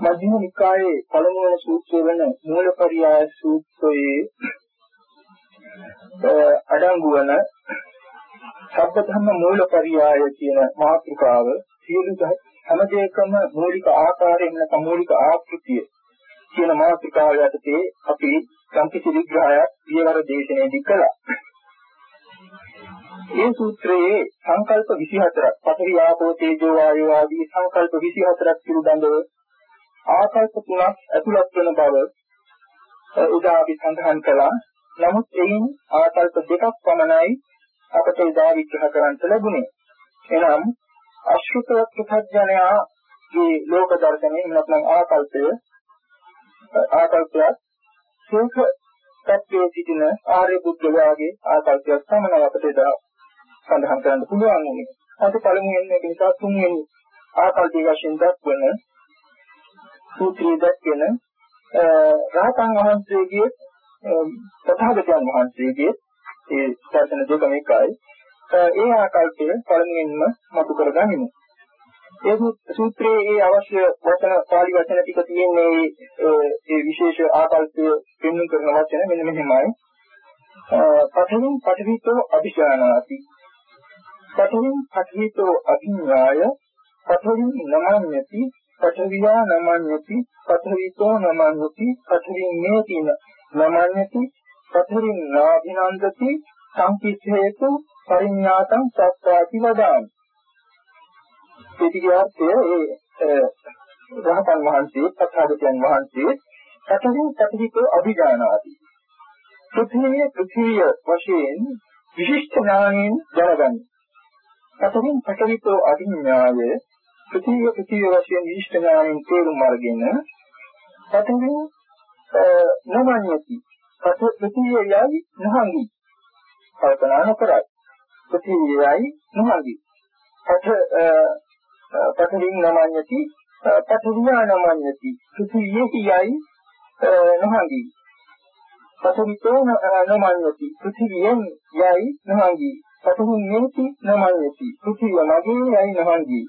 මධ්‍යම නිකායේ පළමු වෙන සූත්‍රය වෙන මූලපරියාය සූත්‍රයේ අඩංගු වන සබ්බධම්ම මූලපරියාය කියන මාතෘකාව සියලු හැම දෙයකම මූලික ආකාරයෙන් නැත්නම් මූලික ආකෘතිය කියන මාතෘකාව යටතේ අපි සංකීර්ණ විග්‍රහයක් පියවර දේශනාවේදී කළා. මේ සූත්‍රයේ සංකල්ප 24ක් පඨවි ආපෝ තේජෝ වායෝ ආදී සංකල්ප 24ක් පිළිබඳව ආකල්ප තුනක් ඇතුළත් වෙන බව උදා අපි සඳහන් කළා. නමුත් එයින් ආකල්ප දෙකක් පමණයි අපට උදා විග්‍රහ කරන්න ලැබුණේ. එනම් අශෘත ප්‍රත්‍යඥයාගේ ලෝක දර්ශනයේ නැත්නම් ආකල්පය ආකල්පයක් සෝක තත්ත්වයේ සිටින ආර්ය බුද්ධයාගේ ආකල්පයක් තමයි අපට එදා සඳහන් කරන්න පුළුවන් වුණේ. අද පළමුවෙන් මේක නිසා තුන්වෙනි ආකල්පික වශයෙන් දක්වන සූත්‍රයේ දක්වන රහතන් වහන්සේගේ තථාගතයන් වහන්සේගේ ඒ දර්ශන දෙකම එකයි. ඒ ආකල්පය පළමුවෙන්ම මතු කරගනිමු. ඒ සූත්‍රයේ ඒ අවශ්‍ය වචන පාලි වචන ටික තියෙන්නේ ඒ විශේෂ ආකල්පය පෙන්වන කරන වචන මෙන්න මෙහෙමයි. පඨවින් පඨවිතෝ අභිජානාති පඨවින් පඨවිතෝ අභිඥාය පඨවින් නමඤ්ඤති පඨවියා නමඤ්ඤති පඨවිතෝ නමඤ්ඤති පඨවින් මේතින නමඤ්ඤති පඨවින් නාභිනන්දති සංකිච්ඡේතු පරිඤ්ඤාතං සත්‍යාති වදාමි. පිටිගාර්ථය ඒ රහතන් වහන්සේ තථාගතයන් වහන්සේ පඨවින් පඨවිතෝ අභිඥානාති. පෘථිවිය පෘථිවිය වශයෙන් විශිෂ්ට ඥානයෙන් දැනගනි. අතරින් පටවිතෝ අභිඥාය ප්‍රතිය ප්‍රතිය වශයෙන් විශිෂ්ට ඥානයෙන් තේරුම් අරගෙන පතමින් නමඤ්ඤති. පත ප්‍රතියයයි නහංගි කල්පනා නොකරයි. ප්‍රතියයයි නහංගි පත පතමින් නමඤ්ඤති පතවියා නමඤ්ඤති. ප්‍රතියයයි නහංගි පතවිතෝ නමඤ්ඤති. පෘථිවියෙන් යයි නහංගි පතහුන් නේති නමයති පෘථිවිය මගේ යයි නහංගි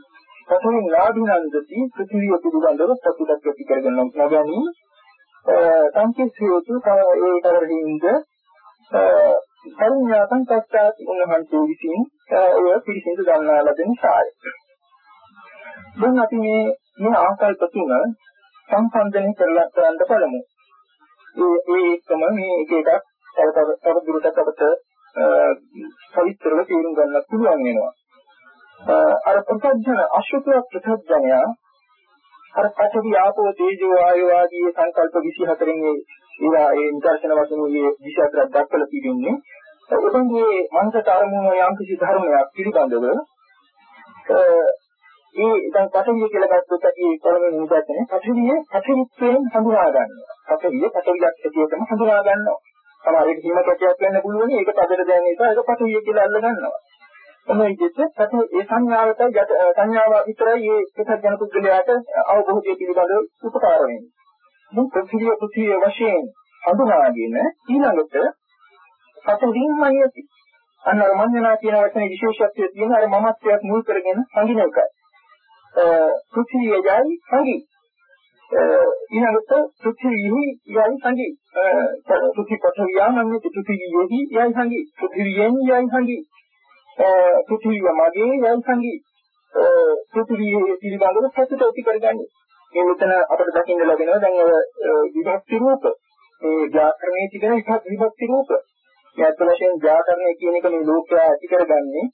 පතහුන් ලාභිනන්දති පෘථිවිය පිළිබඳව සතුටක් ඇති කරගෙන නොගනි සංකේතයතු ඒ කරහින්ද පරිඥාතං තත්තාති උන්වහන්සේ විසින් ඔය පිළිසිඳ ගන්නා ලැබෙන සාය. දැන් අපි මේ මේ ආකල්ප තුන සම්සන්දනය කරලා කරන්න බලමු. ඒ ඒ එකම මේ එක එකක් තව තව දුරටත් අපට සවිස්තරව තේරුම් ගන්නත් පුළුවන් වෙනවා. අර ප්‍රත්‍යඥ අශුත ප්‍රත්‍යඥය අර පඨවි ආපෝ තේජෝ ආයෝ ආදී සංකල්ප 24න් ඒවා ඒ නිදර්ශන වශයෙන් මේ 24ක් දක්වලා තිබෙන්නේ. එතෙන්දී මේ මනසට අරමුණ යම් කිසි ධර්මයක් පිළිබඳව ඒ දැන් පඨවිය කියලා ගත්තොත් අපි පළවෙනි නිදර්ශනේ පඨවිය පඨවිත්වයෙන් හඳුනා ගන්නවා. පඨවිය පඨවියක් ඇටියටම හඳුනා ගන්නවා. සමහර විට හිම කැටයක් වෙන්න පුළුවන් ඒක පදට දැනෙන නිසා ඒක පඨවිය කියලා අල්ල ගන්නවා. එහේ විදිහට පඨ ඒ සංඥාවට සංඥාව විතරයි මේ ප්‍රත්‍යඥ පුද්ගලයාට අවබෝධය පිළිබඳව උපකාර වෙන්නේ. මේ පෘථිවිය පෘථිවිය වශයෙන් හඳුනාගෙන ඊළඟට පඨවින්මයි ඇති. අන්න අර මඤ්ඤණා කියන වචනේ විශේෂත්වය තියෙන අර මමත්වයක් මුල් කරගෙන සංගින එකයි. පෘථිවියයි සංගි. ඊළඟට පෘථිවියෙහි යයි සංගි. පෘථිවි පඨවියාමන්නේ පෘථිවියෙහි යයි සංගි. පෘථිවියෙන් යයි සංගි. පෘථිවිය මගේ යයි සංගි. පෘථිවියේ පිළිබඳව සතුට ඇති කරගන්නේ. මේ මෙතන අපිට දකින්න ලැබෙනවා දැන් ඔය විභක්ති රූප. මේ ව්‍යාකරණයේ තිබෙන එකක් විභක්ති රූප. මේ අත් වශයෙන් ව්‍යාකරණය කියන එක මේ ලෝකයා ඇති කරගන්නේ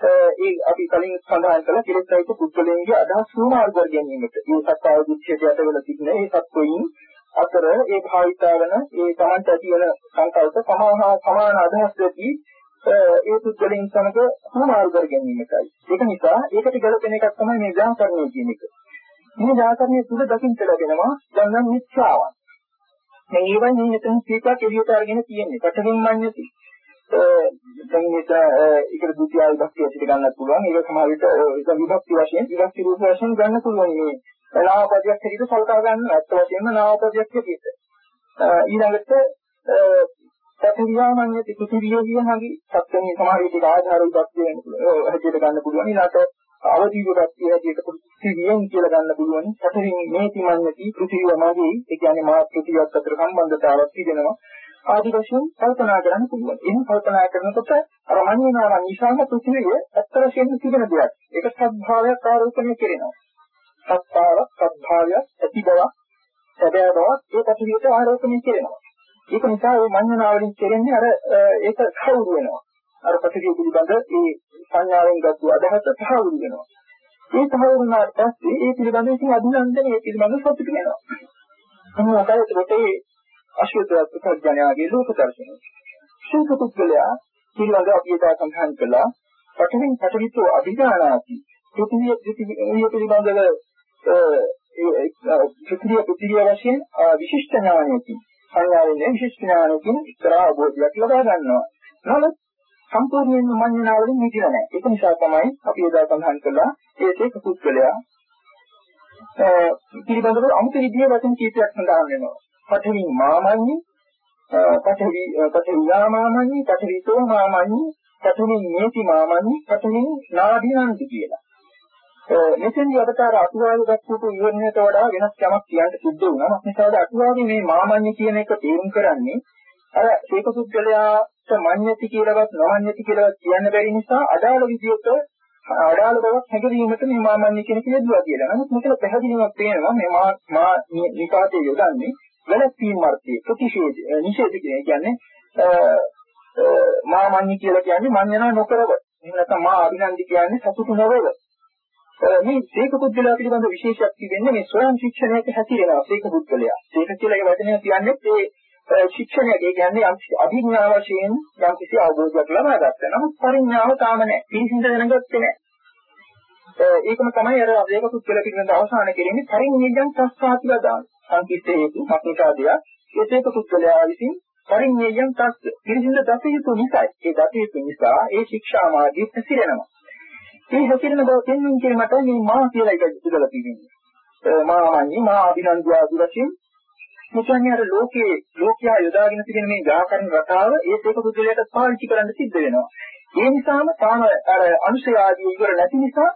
ඒ අපි කලින් සඳහන් කළ කිරිස්සයික පුද්ගලයන්ගේ අදහස් වුණාල් කර ගැනීමට. මේ සත්‍යය දිච්ඡයට යටවල තිබෙන ඒ සත්වයින් අතර ඒ භාවිතා වෙන ඒ තමන්ට ඇති වෙන සංකල්ප සමාහා සමාන අදහස් ඇති ඒ පුද්ගලයන් සමග වුණාල් කර ගැනීමටයි. ඒක නිසා ඒකට ගැලපෙන එකක් තමයි මේ ව්‍යාකරණය කියන එක. මේ ව්‍යාකරණය තුල දකින්න ලැබෙනවා දැන් නම් මිත්‍යාවන්. මේ ඒවයි මේ මෙතන කීපයක් එළියට අරගෙන තියෙන්නේ. පටවින් මඤ්ඤති. දැන් මේක ඒකට දුතිය විභක්තිය ඇතුළට ගන්නත් පුළුවන්. ඒක සමහර විට ඒක විභක්ති වශයෙන් විභක්ති රූප වශයෙන් ගන්න පුළුවන් මේ නාමපදයක් හැටියට සලකා ගන්න ඇත්ත වශයෙන්ම නාමපදයක් හැටියට. ඊළඟට සත්‍වියාමඤ්ඤති කුතිවිය කියනහි සත්‍යනේ සමහර විට ආධාර විභක්තිය වෙන පුළුවන්. හැටියට ගන්න පුළුවන්. ඊළඟට අවදීව පැත්තේ හැටියට පෘථිවියෙන් කියලා ගන්න පුළුවන්. සතරින් මේ තිමන්නති පෘථිවිය මාගේ ඒ කියන්නේ මා පෘථිවියත් අතර සම්බන්ධතාවක් තිබෙනවා. ආදි වශයෙන් කල්පනා කරන්න පුළුවන්. එහෙනම් කල්පනා කරනකොට අර මනියනවා නිසාම පෘථිවිය ඇත්ත වශයෙන්ම තිබෙන දෙයක්. ඒක සත්භාවයක් ආරෝපණය කරනවා. සත්තාවක් සත්භාවයක් ඇති බවක් සැබෑ බවක් ඒ පෘථිවියට ආරෝපණය කරනවා. ඒක නිසා මේ මඤ්ඤණාවලින් කෙරෙන්නේ අර ඒක කවුරු වෙනවා. අර පෘථිවිය පිළිබඳ ඒ සංඥාවෙන් ගත්ත අදහස සහවුරු වෙනවා. ඒ සහවුරු වුණාට පස්සේ ඒ පිළිබඳව ඉතින් අභිනන්දනය ඒ පිළිබඳව සතුට වෙනවා. එහෙනම් අපේ අශෝකවත් ප්‍රඥාගේ ලෝක දර්ශනය. ශෝක පුද්ගලයා පිළිබඳව අපි එදා සඳහන් කළා පඨවින් පඨවිතෝ අභිඥානාති. පෘථිවිය පෘථිවිය පිළිබඳව පෘථිවිය පෘථිවිය වශයෙන් විශිෂ්ට ඥානයකින් සංඥාවෙන් විශිෂ්ට ඥානයකින් ඉතරා අවබෝධයක් ලබා ගන්නවා. නමුත් සම්පූර්ණයෙන්ම මඤ්ඤණාවලින් මිදිලා නැහැ. ඒක නිසා තමයි අපි එදා සඳහන් කළා ඒ ඒක පුද්ගලයා පිළිබඳව අමුතු විදිහේ වචන කීපයක් සඳහන් වෙනවා. පඨවි මාමඤ්ඤි පඨවි පඨවියා මාමඤ්ඤි පඨවිතෝ මාමඤ්ඤි පඨවි නේති මාමඤ්ඤි පඨවි නාදීනන්ති කියලා. මෙතෙන්දී අපට අර අතුවාවේ දක්වපු විවරණයට වඩා වෙනස් යමක් කියන්න සිද්ධ වුණා. මොකද අතුවාවේ මේ මාමඤ්ඤි කියන එක තේරුම් කරන්නේ අර ඒක පුද්ගලයාට මඤ්ඤති කියලාවත් නොමඤ්ඤති කියලාවත් කියන්න බැරි නිසා අදාළ විදිහට අඩාල බවක් හැඟවීමට මේ මාමඤ්ඤි කියන කෙනෙකුවා කියලා. නමුත් මෙතන පැහැදිලිවම පේනවා මේ මා මා නිපාතේ යොදන්නේ වැළැක්වීම අර්ථයේ ප්‍රතිශේධ නිෂේධ කියන්නේ මාමඤ්ඤි කියලා කියන්නේ මඤ්ඤණ නොකරව. එහෙම නැත්නම් මා අභිනන්දි කියන්නේ සතුටු නොවව. මේ සීක පුද්ගලයා පිළිබඳ විශේෂයක් තිබෙන්නේ මේ ස්වයං ශික්ෂණයක හැසිරෙනවා සීක පුද්ගලයා. සීක කියලා ඒ වචනය කියන්නේ ඒ ශික්ෂණය ඒ කියන්නේ අභිඥා වශයෙන් යම් කිසි අවබෝධයක් ලබා ගත්තා. නමුත් පරිඥාව තාම නැහැ. පිළිසිඳ දැනගත්තේ නැහැ. ඒකම තමයි අර අවේක පුද්ගල පිළිබඳ අවසාන කෙරෙන්නේ පරිඥයෙන් සස්සාතිලා දාන. සංකීර්ණ හේතු මක්නිකාදියා ඒකේක පුද්ගලයා විසින් පරිඤ්ඤයයන් තත් පිළිසිඳ දත යුතු නිසායි. ඒ දත යුතු නිසා ඒ ශික්ෂා මාර්ගයේ පැසිරෙනවා. මේ හැසිරෙන බව තේරුම් ගැනීමට මේ මා කියලා එක ඉඳලා තියෙනවා. මාමඤ්ඤි මා අභිනන්දු ආදි වශයෙන් මුචන්නේ අර ලෝකයේ ලෝකයා යොදාගෙන තිබෙන මේ ගාකරණ රටාව ඒකේක පුද්ගලයාට පාවිච්චි කරන්න සිද්ධ වෙනවා. ඒ නිසාම තාම අර අනුශය ආදී ඉවර නැති නිසා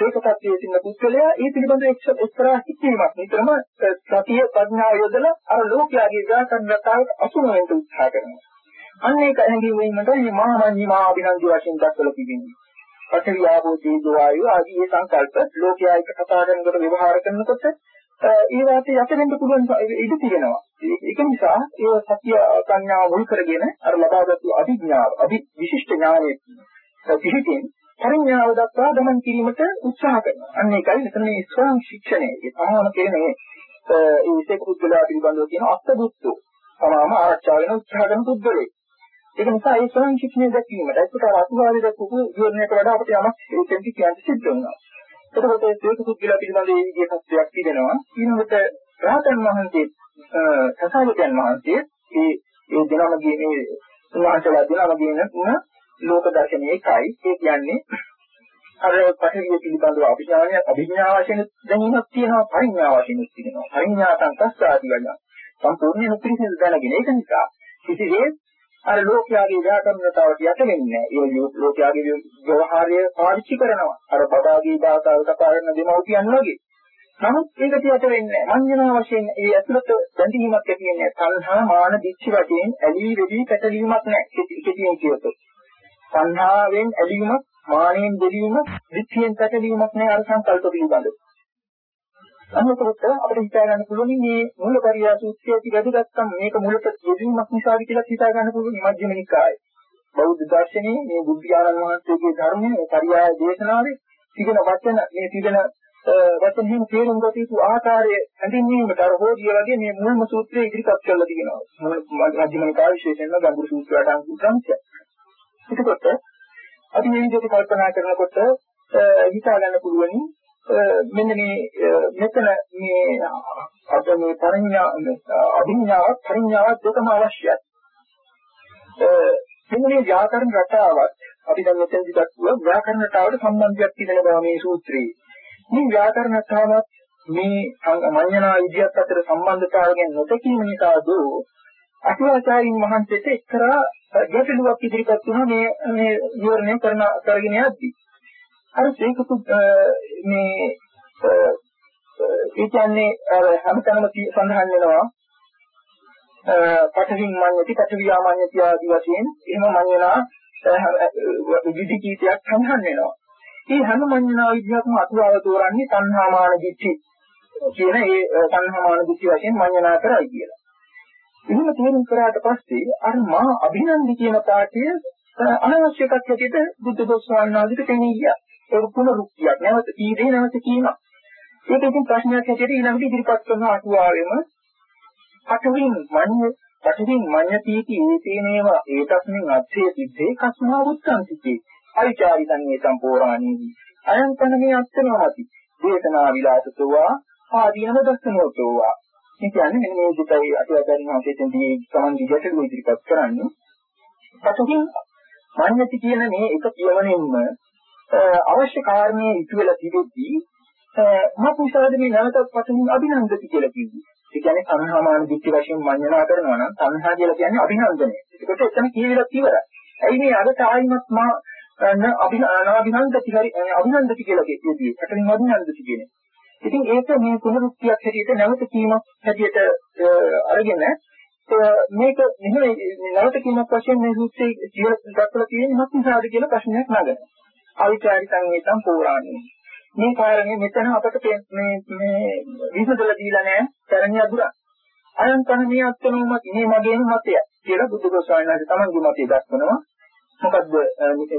ඒකපත්යේ සින්න පුද්ගලයා ඒ පිළිබඳව එක්තරා හිතීමක් නිතරම සතිය ප්‍රඥාව යොදලා අර ලෝකයාගේ ව්‍යාකරණ රටාවට අසුන වෙන්න උත්සාහ කරනවා. අන්න ඒක හැඟීමෙන්මද මේ මහාමඤ්ඤි මහා අභිනන්දි වශයෙන් දක්වලා තිබෙනවා. පඨවි ආපෝ තේජෝ වායු ආදී මේ සංකල්ප ලෝකයා එක්ක කතා කරනකොට ව්‍යවහාර කරනකොට ඒ වාතය යටෙන්න පුළුවන් ඉඩ තියෙනවා. ඒක නිසා ඒ සත්‍ය සංඥාව මුල් කරගෙන අර ලබාගත් අභිඥාව, අභි විශිෂ්ට ඥානයේ පිහිටින් පරිඥාව දක්වා ගමන් කිරීමට උත්සාහ කරනවා. අන්න ඒකයි මෙතන මේ ස්වයං ශික්ෂණය. ඒ තමම කියන්නේ ඒ විශේෂ පුද්ගලයා පිළිබඳව කියන අත්බුද්ධ තමාම ආරක්ෂා වෙන උත්සාහ කරන පුද්ගලෙක්. ඒක නිසා ඒ ස්වයං ශික්ෂණය දැක්වීමට ඒකට අතුවාදී දක්වපු විවරණයට වඩා අපිට යමක් ඒකෙන් කියන්න සිද්ධ වෙනවා. එතකොට ඒ විශේෂ පුද්ගලයා පිළිබඳව මේ විදිහේ තත්ත්වයක් තිබෙනවා. ඊළඟට රහතන් වහන්සේ සසාවිතයන් වහන්සේ ඒ ඒ දෙනමගේ මේ උන්වහන්සේලා දෙනමගේ න ලෝක දර්ශනයේ එකයි. ඒ කියන්නේ අර පරිවිය පිළිබඳව අභිඥානය අභිඥා වශයෙන් දැනීමක් තියෙනවා පරිඥා වශයෙන් තියෙනවා පරිඥාතං තස්සාදී වගේ සම්පූර්ණයෙන් පිළිසිඳ දැනගෙන ඒක නිසා කිසිදේ අර ලෝකයාගේ ව්‍යාකරණතාවට යට වෙන්නේ නැහැ. ඒ ලෝකයාගේ ව්‍යවහාරය පාවිච්චි කරනවා. අර බබාගේ භාෂාව කතා කරන දෙමව්පියන් වගේ. නමුත් ඒකට යට වෙන්නේ නැහැ. මඤ්ඤණා වශයෙන් ඒ ඇතුළත බැඳීමක් ඇති වෙන්නේ සංහා මාන දිච්ච වශයෙන් ඇලී වෙවි පැටලීමක් නැහැ. කෙටියෙන් කියතොත් සංහාවෙන් ඇලීමක් මානෙන් දෙවීමක්, දිට්ඨියෙන් පැටලීමක් නෑ අර සංකල්ප පිළිබඳව. අනුකරත අපිට හිතා ගන්න පුළුවන් මේ මූලපරියා සූත්‍රයේ ඇති වැදගත්කම මේක මුලට යෙදීමක් නිසාද කියලා හිතා ගන්න පුළුවන් මජ්ක්‍ධිම නිකායේ. බෞද්ධ දර්ශනයේ මේ බුද්ධයාණන් වහන්සේගේ ධර්මයේ පරියාය දේශනාවේ තිබෙන වචන මේ තිබෙන වචන හිම තේරුම් ගත යුතු ආකාරය හැඳින්වීමට අර හෝදිය වගේ මේ මුල්ම සූත්‍රය ඉදිරිපත් කරලා තියෙනවා. මජ්ක්‍ධිම නිකාය විශේෂයෙන්ම ගම්බුරු සූත්‍රයට අනුකූල ග්‍රන්ථය. එතකොට අපි මේ විදිහට කල්පනා කරනකොට හිතා ගන්න පුළුවනි මෙන්න මේ මෙතන මේ අපේ මේ පරිඥා අභිඥාවක් පරිඥාවක් දෙකම අවශ්‍යයි. මෙන්න මේ ව්‍යාකරණ රටාවත් අපි දැන් මෙතනදි දක්වුවා ව්‍යාකරණ රටාවට සම්බන්ධයක් තියෙන බව මේ සූත්‍රයේ. මේ ව්‍යාකරණ රටාවත් මේ මඤ්ඤණා විද්‍යාවත් අතර සම්බන්ධතාවය ගැන නොතකීම නිසා දෝ අටුවාචාරින් වහන්සේට එක්තරා ගැටලුවක් ඉදිරිපත් වුණා මේ මේ විවරණය කරන කරගෙන යද්දී. අර ඒකතු මේ ඒ කියන්නේ අර හැමතැනම සඳහන් වෙනවා පඨවින් මඤ්ඤති පඨවියාමඤ්ඤති ආදී වශයෙන් එහෙම මඤ්ඤනා විදි කීපයක් සඳහන් වෙනවා. මේ හැම මඤ්ඤනා විද්‍යාවකම අතුරාව තෝරන්නේ තණ්හාමාන දිට්ඨි කියන ඒ තණ්හාමාන දිට්ඨි වශයෙන් මඤ්ඤනා කරයි කියලා. එහෙම තේරුම් කරාට පස්සේ අර මා අභිනන්දි කියන පාඩය අනවශ්‍ය එකක් හැටියට බුද්ධ දෝස්වාමීන් වහන්සේට පෙනී ගියා. ඒක පුනරුක්තියක්. නැවත ඊදී නැවත කියනවා. ඒක ඉතින් ප්‍රශ්නයක් හැටියට ඊළඟට ඉදිරිපත් කරන අටුවාවෙම අටවින් මඤ්ඤ පටිවින් මඤ්ඤතිටි ඒතේනේව ඒතස්මින් අත්ථේ සිද්ධේ කස්මා උත්තන්තිති. අවිචාරිතං ඒතම් පෝරාණීහි. අයං තනමේ අත්තනවාති. දේශනා විලාසතෝවා ආදීනව දස්සනෝතෝවා ඒ කියන්නේ මෙන්න මේ දෙකයි අටවැදෙන හතෙන්දී සමන් විජයටලු ඉදිරිපත් කරන්නේ. පසුගින් මඤ්ඤති කියන මේ එක කියවනෙන්න අවශ්‍ය කාරණේ ඉතු වෙලා තිබෙද්දී මත් නිසාද මේ නැවතත් පසුගින් අභිනන්දති කියලා කිව්වේ. ඒ කියන්නේ සංහාමාන දිට්ඨි වශයෙන් මඤ්ඤණා කරනවා නම් සංහා කියලා කියන්නේ අභිනන්දනය. ඒකට එතන කියවිලා ඉවරයි. ඇයි මේ අර තායිමත් මා අභිනන්දති හරි අභිනන්දති කියලා කියුවේ. අතනින් අභිනන්දති කියන්නේ. ඉතින් ඒක මේ පුනරුක්තියක් හැටියට නැවත කීමක් හැටියට අරගෙන මේක මෙහෙම නැවත කීමක් වශයෙන් මේ සූත්‍රයේ කියලා දක්වලා තියෙන මොකක් නිසාද කියලා ප්‍රශ්නයක් නගනවා. අවිචාරිතං ඒතම් පෝරාණී. මේ කාරණේ මෙතන අපට මේ මේ විසඳලා දීලා නැහැ. තරණිය අදුරා. අයන් තන මේ අත්නෝමත් මේ මගේම මතය කියලා බුදු ගෝසාවින් වහන්සේ තමන්ගේ මතය දක්වනවා. මොකද්ද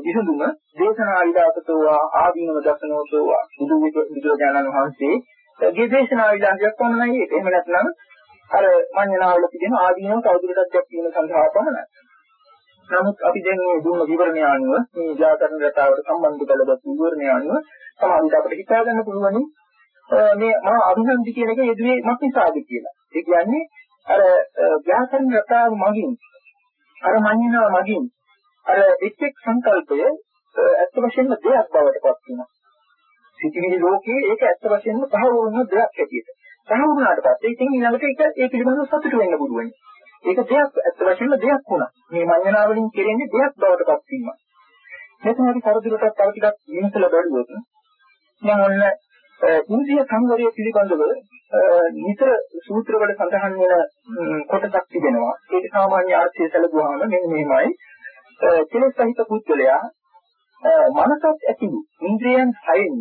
විසඳුම දේශනා විලාසතෝ ආදීනව දසනෝතෝ බුදු බුදුරජාණන් වහන්සේ ගේ දේශනා විලාසයක් පමණයි ඒක. එහෙම නැත්නම් අර මඤ්ඤණාවල තිබෙන ආදීනව තවදුරටත් දැක්වීම සඳහා පමණයි. නමුත් අපි දැන් මේ දුන්න විවරණය අනුව මේ ව්‍යාකරණ රටාවට සම්බන්ධ කළගත් විවරණය අනුව සමහරවිට අපිට හිතා ගන්න පුළුවන් මේ මා අභිනන්දි කියන එක යෙදුවේ මක්නිසාද කියලා. ඒ කියන්නේ අර ව්‍යාකරණ රටාව මගින් අර මඤ්ඤණාව මගින් අර එක් එක් සංකල්පය ඇත්ත වශයෙන්ම දෙයක් බවට පත් වෙනවා. සිතිවිලි ලෝකයේ ඒක ඇත්ත වශයෙන්ම පහවුරුන දෙයක් හැටියට. පහවුරුනාට පස්සේ ඉතින් ඊළඟට ඒක ඒ පිළිබඳව සතුට වෙන්න පුළුවන්. ඒක දෙයක් ඇත්ත වශයෙන්ම දෙයක් වුණා. මේ මඤ්ඤණාවලින් කෙරෙන්නේ දෙයක් බවට පත් වීම. මෙතන අපි කරදුරටත් තව ටිකක් විමසලා බලුවොත් මම ඔන්න ඉන්ද්‍රිය සංවරය පිළිබඳව නිතර සූත්‍රවල සඳහන් වෙන කොටසක් තිබෙනවා. ඒක සාමාන්‍ය ආර්ථික සැලකුවාම මෙන්න මෙහෙමයි. කෙලෙස් සහිත පුද්ගලයා මනසත් ඇතිවි ඉන්ද්‍රියන් හයින්ම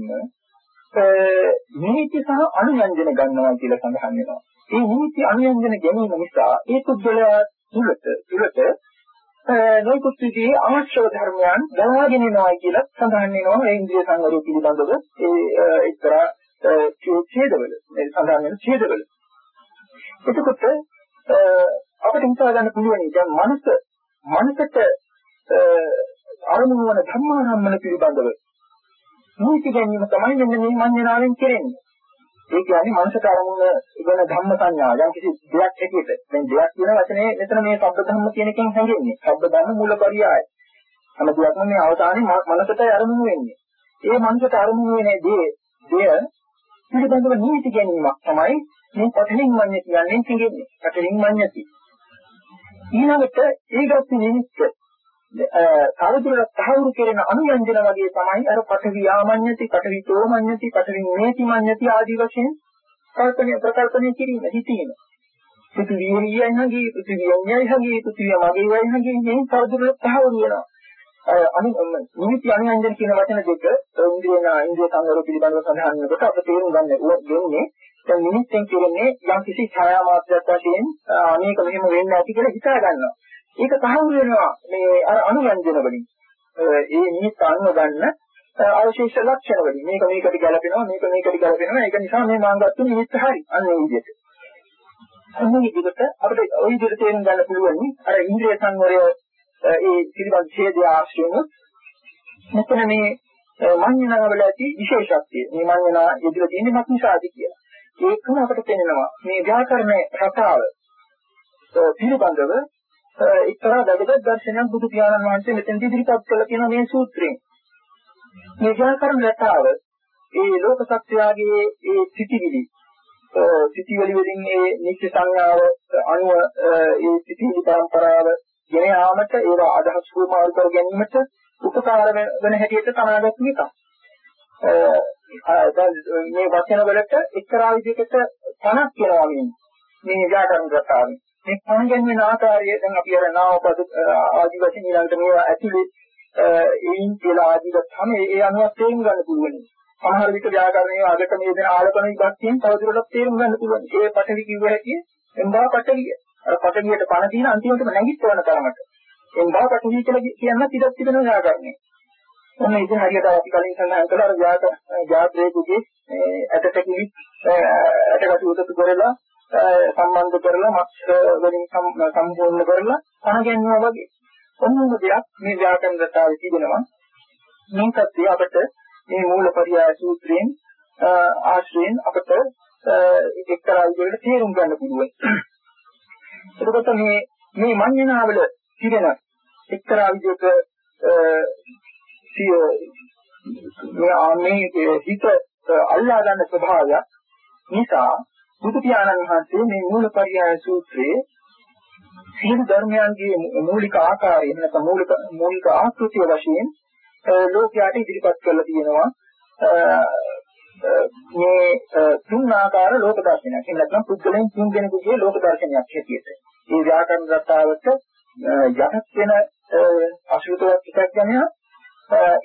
නිමිති සහ අනුයන්ජන ගන්නවා කියලා සඳහන් වෙනවා. ඒ නිමිති අනුයන්ජන ගැනීම නිසා ඒ පුද්ගලයා තුළට තුළට නොයෙකුත් විදිහේ අවශ්‍ය ධර්මයන් දරාගෙන යනවා කියලා සඳහන් වෙනවා ඒ ඉන්ද්‍රිය සංවරය පිළිබඳව ඒ එක්තරා ඡේදවල මේ සඳහන් වෙන ඡේදවල. එතකොට අපිට හිතා ගන්න පුළුවන් දැන් මනස මනසට අරමුණු වන ධර්මාරම්මන පිළිබඳව නීති ගැනීම තමයි මෙන්න මේ මඤ්ඤණාවෙන් කෙරෙන්නේ. ඒ කියන්නේ මනසට අරමුණ වෙන ධම්ම සංඥා යම් කිසි දෙයක් හැටියට. දැන් දෙයක් කියන වචනේ මෙතන මේ සබ්බ ධම්ම කියන එකෙන් හැඟෙන්නේ. සබ්බ ධම්ම මූලපරියාය. අම දෙයක්ම මේ අවසානයේ මනසට අරමුණු වෙන්නේ. ඒ මනසට අරමුණු වෙන දේ දෙය පිළිබඳව නීති ගැනීමක් තමයි මේ පඨලින් මඤ්ඤ කියන්නේ කියන්නේ. පඨලින් මඤ්ඤති. ඊළඟට ඒකත් නිමිත්ත තවදුරටත් තහවුරු කෙරෙන අනුයන්ජන වගේ තමයි අර පඨවි ආමඤ්ඤති, පඨවි තෝමඤ්ඤති, පඨවි මේති මඤ්ඤති ආදී වශයෙන් කල්පනය ප්‍රකල්පනය කිරීම හිතීම. පෘථිවියයි හංගී, පෘථිවියයි හංගී, පෘථිවිය මගේයි හංගී මේ තවදුරටත් තහවුරු වෙනවා. අනි නිමිති අනුයන්ජන කියන වචන දෙක ඉන්ද්‍රියන ඉන්ද්‍රිය සංවර පිළිබඳව සඳහන් වෙනකොට අපිට තේරුම් ගන්න දෙන්නේ දැන් නිමිත්තෙන් කියන්නේ යම් කිසි ඡායා මාත්‍රයක් වශයෙන් අනේක මෙහෙම වෙන්න ඇති කියලා හිතා ගන්නවා. ඒක තහවුරු වෙනවා මේ අර අනුයන්ජන වලින්. ඒ නිමිත්ත අනුව ගන්න අවශේෂ ලක්ෂණ වලින්. මේක මේකට ගැලපෙනවා මේක මේකට ගැලපෙනවා. ඒක නිසා මේ මාංගත්තු නිමිත්ත හරි. අන්න ඒ විදිහට. අන්න මේ විදිහට අපිට ওই විදිහට තේරුම් ගන්න පුළුවන් අර ඉන්ද්‍රිය සංවරය ඒ පිළිබඳ ඡේදය ආශ්‍රයන මෙතන මේ මඤ්ඤණාවල ඇති විශේෂත්වය. මේ මඤ්ඤණා යෙදලා තියෙන්නේ මක් නිසාද කියලා. ඒකම අපිට පේනවා මේ ව්‍යාකරණ රටාව පිළිබඳව එක්තරා වැදගත් දර්ශනයක් බුදු පියාණන් වහන්සේ මෙතෙන් ඉදිරිපත් කළ කියන මේ සූත්‍රයෙන්. මේ ව්‍යාකරණ රටාව ඒ ලෝක සත්‍යයේ ඒ සිටිවිලි සිටිවිලි වලින් ඒ නිත්‍ය සංඥාව අනුව ඒ සිටිවිලි පරම්පරාව ගෙන යාමට ඒවා අදහස් වූමාරු කර ගැනීමට උපකාර වෙන හැටියට තනාගත් එක. මේ වචන වලට එක්තරා විදිහකට තනක් කියනවා මේ ව්‍යාකරණ රටාවේ. මේ පණ ගැන්වෙන ආකාරය දැන් අපි අර නාමපද ආදි වශයෙන් ඊළඟට මේවා ඇතුලේ ඒයින් කියලා ආදිව තමයි ඒ අනුව තේරුම් ගන්න පුළුවන්. සමහර විට ව්‍යාකරණයේ අගට මේ දෙන ආලපන විභක්තියෙන් තවදුරටත් තේරුම් ගන්න පුළුවන්. ඒ පටවි කිව්ව හැටි එම්බා පටවිය. අර පටවියට පණ තියෙන අන්තිමටම නැගිටවන තරමට. එම්බා පටවි කියලා කියන්න ඉඩක් තිබෙන ව්‍යාකරණය. ඔන්න ඉතින් හරියට අපි කලින් සඳහන් කළා අර ව්‍යාකරණ ජාත්‍රයේ ඇටට කිවි ඇටකට උදතු කරලා සම්බන්ධ කරලා මක්ෂ වලින් සම්පූර්ණ කරලා අහගන්නවා වගේ. ඔන්නෝම දෙයක් මේ ව්‍යාකරණ රටාවේ තිබෙනවා. මේ සත්‍ය අපිට මේ මූලපරියාය සූත්‍රයෙන් ආශ්‍රයෙන් අපිට එක්තරා විදිහකට තේරුම් ගන්න පුළුවන්. එතකොට මේ මේ මඤ්ඤණාවල තිබෙන එක්තරා විදිහක සිය මේ ආන්නේ හිත අල්ලා ගන්න ස්වභාවයක් නිසා බුදු පියාණන් වහන්සේ මේ මූලපරියාය සූත්‍රයේ සියලු ධර්මයන්ගේ මූලික ආකාරය නැත්නම් මූලික මූලික ආකෘතිය වශයෙන් ලෝකයට ඉදිරිපත් කරලා තියෙනවා මේ තුන් ආකාර ලෝක දර්ශනයක්. එහෙම නැත්නම් පුද්ගලයන් තුන් දෙනෙකුගේ ලෝක දර්ශනයක් හැටියට. මේ ව්‍යාකරණ රටාවට යටත් වෙන අශෘතවත් එකක් ගන්නවා.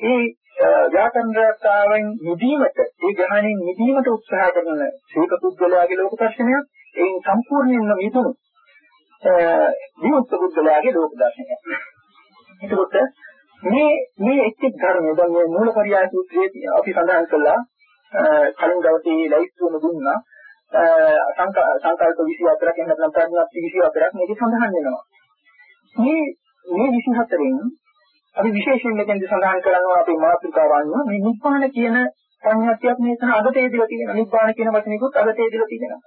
ඒ ව්‍යාකරණ රටාවෙන් නිදීමට ඒ ග්‍රහණයෙන් නිදීමට උත්සාහ කරන ශීක පුද්ගලයාගේ ලෝක දර්ශනයක් එයින් සම්පූර්ණයෙන්ම මිදුණු විමුක්ත පුද්ගලයාගේ ලෝක දර්ශනයක්. එතකොට මේ මේ එක් එක් ධර්ම දැන් මේ මූලපරියාය සූත්‍රයේ අපි සඳහන් කළා කලින් දවසේ ලයිව් තුන දුන්නා සංකල්ප 24ක් එහෙම නැත්නම් ප්‍රඥාප්ති 24ක් මේක සඳහන් වෙනවා. මේ මේ 24න් අපි විශේෂයෙන් මෙතෙන්ද සඳහන් කරනවා අපේ මාතෘකාව අනුව මේ නිබ්බාන කියන සංඥාතියක් මේකන අගතේදීලා තියෙනවා. නිබ්බාන කියන වචනයකුත් අගතේදීලා තියෙනවා.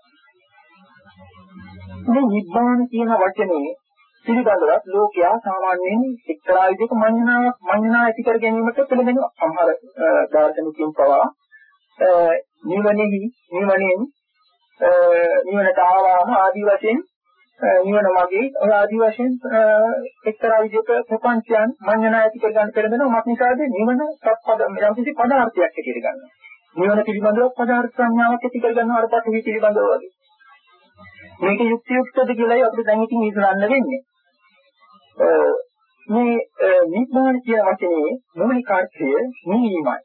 මේ නිබ්බාන කියන වචනේ පිළිබඳව ලෝකයා සාමාන්‍යයෙන් එක්තරා විදිහක මඤ්ඤණාවක් මඤ්ඤණා ඇති කර ගැනීමට පෙළඹෙනවා. සමහර දාර්ශනිකයන් පවා නිවනෙහි නිවනෙන් නිවනට ආවාම ආදි වශයෙන් නිවන මගේ. ඔය ආදි වශයෙන් එක්තරා විදිහක ප්‍රපංචයන් මඤ්ඤණා ඇති කර ගන්න පෙරදෙනවා මත් නිසාද? නිවන සත්පද යම් කිසි පදාර්ථයක් ඇටියට ගන්නවා. නිවන පිළිබඳව පදාර්ථ සංඥාවක් ඇති කර ගන්නවා. අර පටවි පිළිබඳව වගේ. මේක යුක්ති යුක්තද කියලායි අපිට දැන් ඉතින් ඉස්සරන්න වෙන්නේ. මේ නිබ්බාන කියන වචනේ මූලික අර්ථය නිවීමයි.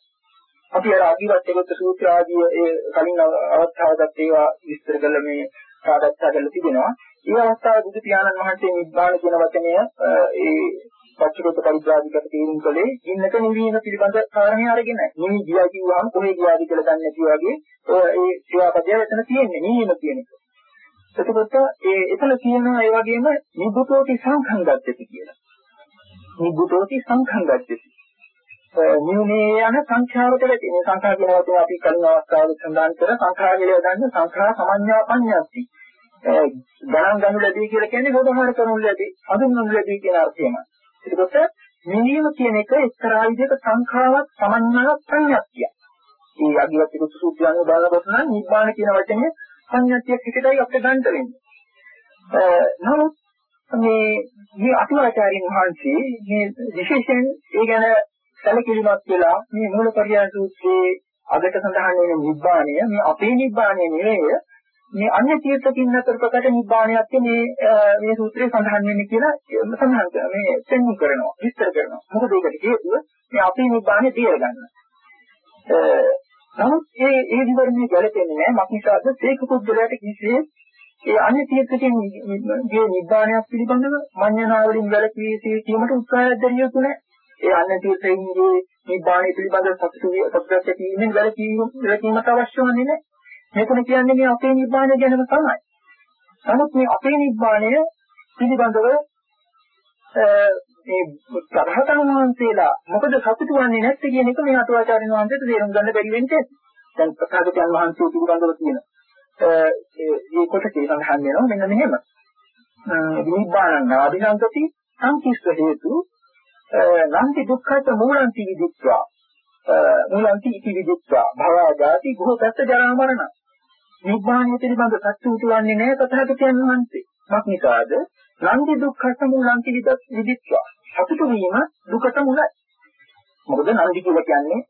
අපි අර අදිවත් එක සූත්‍ර ආදී ඒ කලින් අවස්ථාවකට ඒවා විස්තර කළ මේ සාකච්ඡා කරලා තිබෙනවා. ඒ අවස්ථාවේ බුදු පියාණන් වහන්සේ නිබ්බාන කියන වචනය ඒ පච්චකෝත පරිබ්‍රාජිකට තේරුම් කළේ ඉන්නක නිවීම පිළිබඳ කාරණේ අරගෙන නිවි ගියා කිව්වහම කොහේ ගියාද කියලා දන්නේ නැති වගේ ඒ ක්‍රියාපදය එතන තියෙන්නේ නිවීම කියන එක. එතකොට ඒ එතන කියනවා ඒ වගේම නිබ්බුතෝති සංඛංගච්ඡති කියලා. නිබ්බුතෝති සංඛංගච්ඡති. නියුනේ යන සංඛ්‍යාවට වැටෙන මේ සංඛ්‍යා කියන වචනේ අපි කලින් අවස්ථාවල සඳහන් කර සංඛ්‍යා කියලා ගන්න සංඛ්‍යා සමඤ්ඤා පඤ්ඤාති. ගණන් ගනු ලැබී කියලා කියන්නේ ගොඩහාර කරනු ලැබී හඳුන්වනු ලැබී කියන අර්ථයමයි. එතකොට නියම කියන එක එක්තරා විදිහක සංඛාවක් සමඤ්ඤාවක් පඤ්ඤාතිය. මේ අගියත් සූත්‍රයන් උදාහරණයක් නම් නිබ්බාන කියන වචනේ පඤ්ඤාතියක් හිතටයි අපිට ගන්න වෙන්නේ. නමුත් මේ මේ අටුවාචාරින් වහන්සේ මේ විශේෂයෙන් ඒ ගැන සැලකිලිමත් වෙලා මේ මූලපරියාය සූත්‍රයේ අගට සඳහන් වෙන නිබ්බාණය මේ අපේ නිබ්බාණය නෙවෙයි මේ අන්‍ය තීර්ථකින් අතර ප්‍රකට නිබ්බාණයක් මේ මේ සූත්‍රයේ සඳහන් වෙන්නේ කියලා සඳහන් කරනවා මේ පෙන්වු කරනවා විස්තර කරනවා මොකද ඒකට හේතුව මේ අපේ නිබ්බාණය තේර ගන්න. නමුත් ඒ ඒ විවරණය ගැලපෙන්නේ නැහැ මක්නිසාද ඒක පුද්ගලයාට කිසිේ ඒ අන්‍ය තීර්ථකින් මේ නිබ්බාණයක් පිළිබඳව මඤ්ඤණාවලින් වැළකී සිටීමට උත්සාහයක් දැරිය යුතු නැහැ. ඒ අන්‍ය තීර්ථයින්ගේ නිබ්බාණය පිළිබඳව සතුටු සතුටක් ඇතිවීමෙන් වැළකීම වැළකීමට අවශ්‍ය වන්නේ නැහැ. මෙතන කියන්නේ මේ අපේ නිබ්බාණය ගැනම තමයි. නමුත් මේ අපේ නිබ්බාණය පිළිබඳව මේ සරහතන් වහන්සේලා මොකද සතුටු වන්නේ නැත්තේ කියන එක මේ අටුවාචාර්යන් වහන්සේට තේරුම් ගන්න බැරි වෙන්නේ. දැන් ප්‍රකාශකයන් වහන්සේ පිළිබඳව කියන ඒ කොටසේ සඳහන් වෙනවා මෙන්න මෙහෙම. නිබ්බාණං ආදිනන්තති සංකිෂ්ඨ හේතු නන්ති දුක්ඛත මූලන්ති විදිත්වා මූලන්ති ඉති විදිත්වා භවජාති භූතස්ස ජරා මරණ නිබ්බාණය පිළිබඳ සත්‍ය උතුවන්නේ නැහැ තථාගතයන් වහන්සේ. මක්නිකාද නන්ති දුක්ඛත මූලන්ති විදිත්වා සතුටු වීම දුකට මුලයි. මොකද නන්දි කියලා කියන්නේ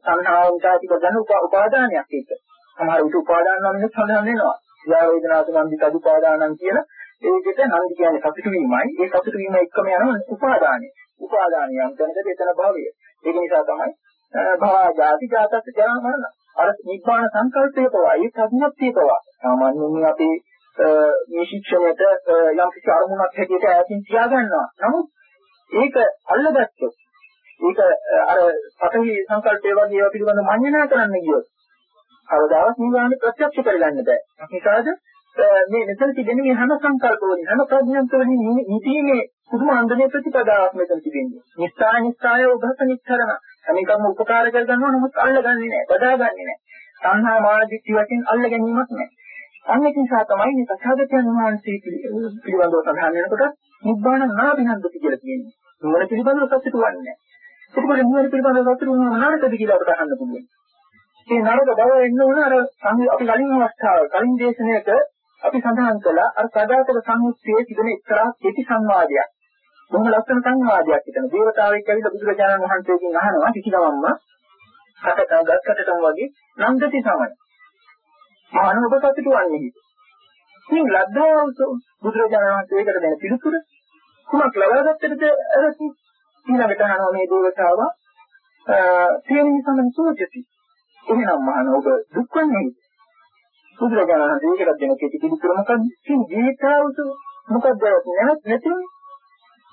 සංහාව උදාතික ගන්න උපාදානයක් ඒක. සමහර විට උපාදාන නම් සඳහන් වෙනවා. යා වේදනා සම්බන්ධිත අදුපාදානං කියන ඒකට නන්දි කියන්නේ සතුටු වීමයි. ඒ සතුටු වීම එක්කම යන උපාදානයි. උපාදානිය යම් තැනකදී එතන භවය. ඒක නිසා තමයි භව ජාති ජාතත් ජරා මරණ. අර නිබ්බාන සංකල්පයේ පවා ඒ ප්‍රඥප්තිය පවා සාමාන්‍යයෙන් අපි මේ ශික්ෂණයට යම් කිසි අරමුණක් හැටියට ඈතින් තියාගන්නවා. නමුත් ඒක අල්ලගත්තොත් ඒක අර පතවි සංකල්පයේ වගේ ඒවා පිළිබඳව මඤ්ඤණා කරන්න ගියොත් කවදාවත් නිවන ප්‍රත්‍යක්ෂ කරගන්න බෑ. ඒකාද මේ මෙතන තිබෙන මේ හැම සංකල්පවලින් හැම ප්‍රඥාන්තවලින් නිදීමේ කුදුම අන්දමේ ප්‍රතිපදාවක් මෙතන තිබෙන්නේ. නිස්සාය නිස්සාය උභත නිස්සරණ. හැමකම උපකාර කරගන්නවා නමුත් අල්ලගන්නේ නැහැ. බදාගන්නේ නැහැ. සංහා මානදිත්‍ය වශයෙන් අල්ල ගැනීමක් නැහැ. අන්න ඒක නිසා තමයි මේ තථාගතයන් වහන්සේ පිළිබඳව සඳහන් වෙනකොට නිබ්බාන නාභිනන්දති කියලා කියන්නේ. නුවණ පිළිබඳව සතුටු වන්නේ නැහැ. ඒකවල නුවණ පිළිබඳව සතුටු වුණාම නරකද කියලා අපට අහන්න පුළුවන්. මේ නරක බව එන්න ඕන අර අපි කලින් අවස්ථාව කලින් දේශනාවක අපි සඳහන් කළා අර සදාතක සංයුක්තියේ තිබෙන එක්තරා කෙටි සංවාදයක්. මොන ලක්ෂණ සංවාදයක් හිටන දේවතාවෙක් ඇවිල්ලා බුදුරජාණන් වහන්සේගෙන් අහනවා කිසිදවම්ම කටට ගස්කටටම වගේ නන්දති සමන. මානව ඔබ සතුටු වන්නේ හිත. මේ ලද්දාව බුදුරජාණන් වහන්සේකට දෙන පිළිතුර කුමක් ලබාගත්තද අර ඊළඟට අහනවා මේ දේවතාව තේනින් සමන සෝචති එහෙනම් මහණ ඔබ දුක් වෙන්නේ බුදුරජාණන් වහන්සේ ඒකට දෙන කෙටි පිළිතුර මොකක්ද? මේ ජීවිතාවුස මොකක්ද නැවත් නැතිනේ.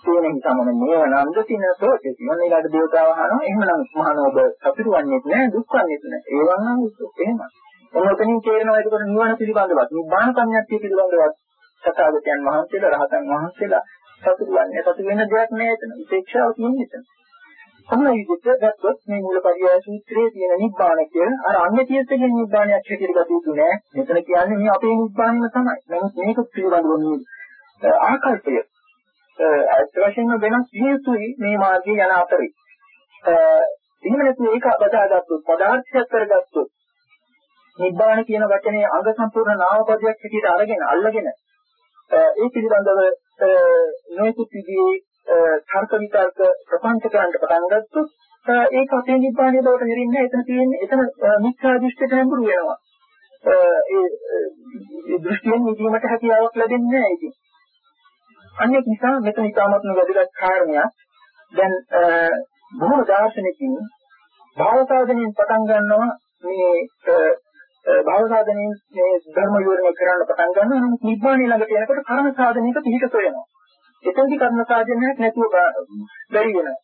තේනෙන් තමයි මේ නන්ද තින සෝචේ. මොනවාද දේවතාව අහනවා එහෙමනම් මහණ ඔබ සතුටු වන්නේ නැහැ දුක් වන්නේ නැහැ. ඒ වගේම එහෙමයි. මොනකනින් තේරෙනවා ඒකට නිවන පිළිබඳවත් නිබ්බාන සංඥාත්‍ය පිළිබඳවත් සතාගතයන් වහන්සේලා රහතන් වහන්සේලා සතුටු වන්නේ සතුටු වෙන දෙයක් නෑ එතන. උපේක්ෂාව කියන්නේ එතන. කොහොම විදිහට ගත්තොත් මේ මූලපරියාය සූත්‍රයේ තියෙන නිබ්බාන කියන අර අන්‍ය තීර්ථකෙන් නිබ්බානයක් හැටියට ගත යුතු නෑ. මෙතන කියන්නේ මේ අපේ නිබ්බානම තමයි. නමුත් මේක පිළිබඳව මේ ආකල්පය අත් වශයෙන්ම වෙනස් විය යුතුයි මේ මාර්ගයේ යන අතරේ. එහෙම නැත්නම් ඒක බදාගත්තොත් පදාර්ථයක් කරගත්තොත් නිබ්බාන කියන වචනේ අංග සම්පූර්ණ නාමපදයක් හැටියට අරගෙන අල්ලගෙන ඒ පිළිබඳව නොයෙකුත් විදිහේ තර්ක විතර්ක ප්‍රපංච කරන්න පටන් ගත්තොත් ඒක අපේ නිබ්බාණය බවට නෙරින්නේ එතන තියෙන්නේ එතන මිත්‍යා දෘෂ්ටියට නැඹුරු වෙනවා. ඒ දෘෂ්ටියෙන් නිදීමට හැකියාවක් ලැබෙන්නේ නැහැ ඉතින්. අනෙක් නිසා මෙතන ඉතාමත්ම වැදගත් කාරණයක් දැන් බොහෝ දාර්ශනිකින් භාව සාධනෙන් පටන් ගන්නවා මේ භාව සාධනෙන් මේ ධර්ම විවරණය කරන්න පටන් ගන්නවා නමුත් නිබ්බාණය ළඟට යනකොට කර්ම සාධනයක පිහිට වෙනවා. එතෙන්දි කර්ම සාධනයක් නැතුව බැරි වෙනවා.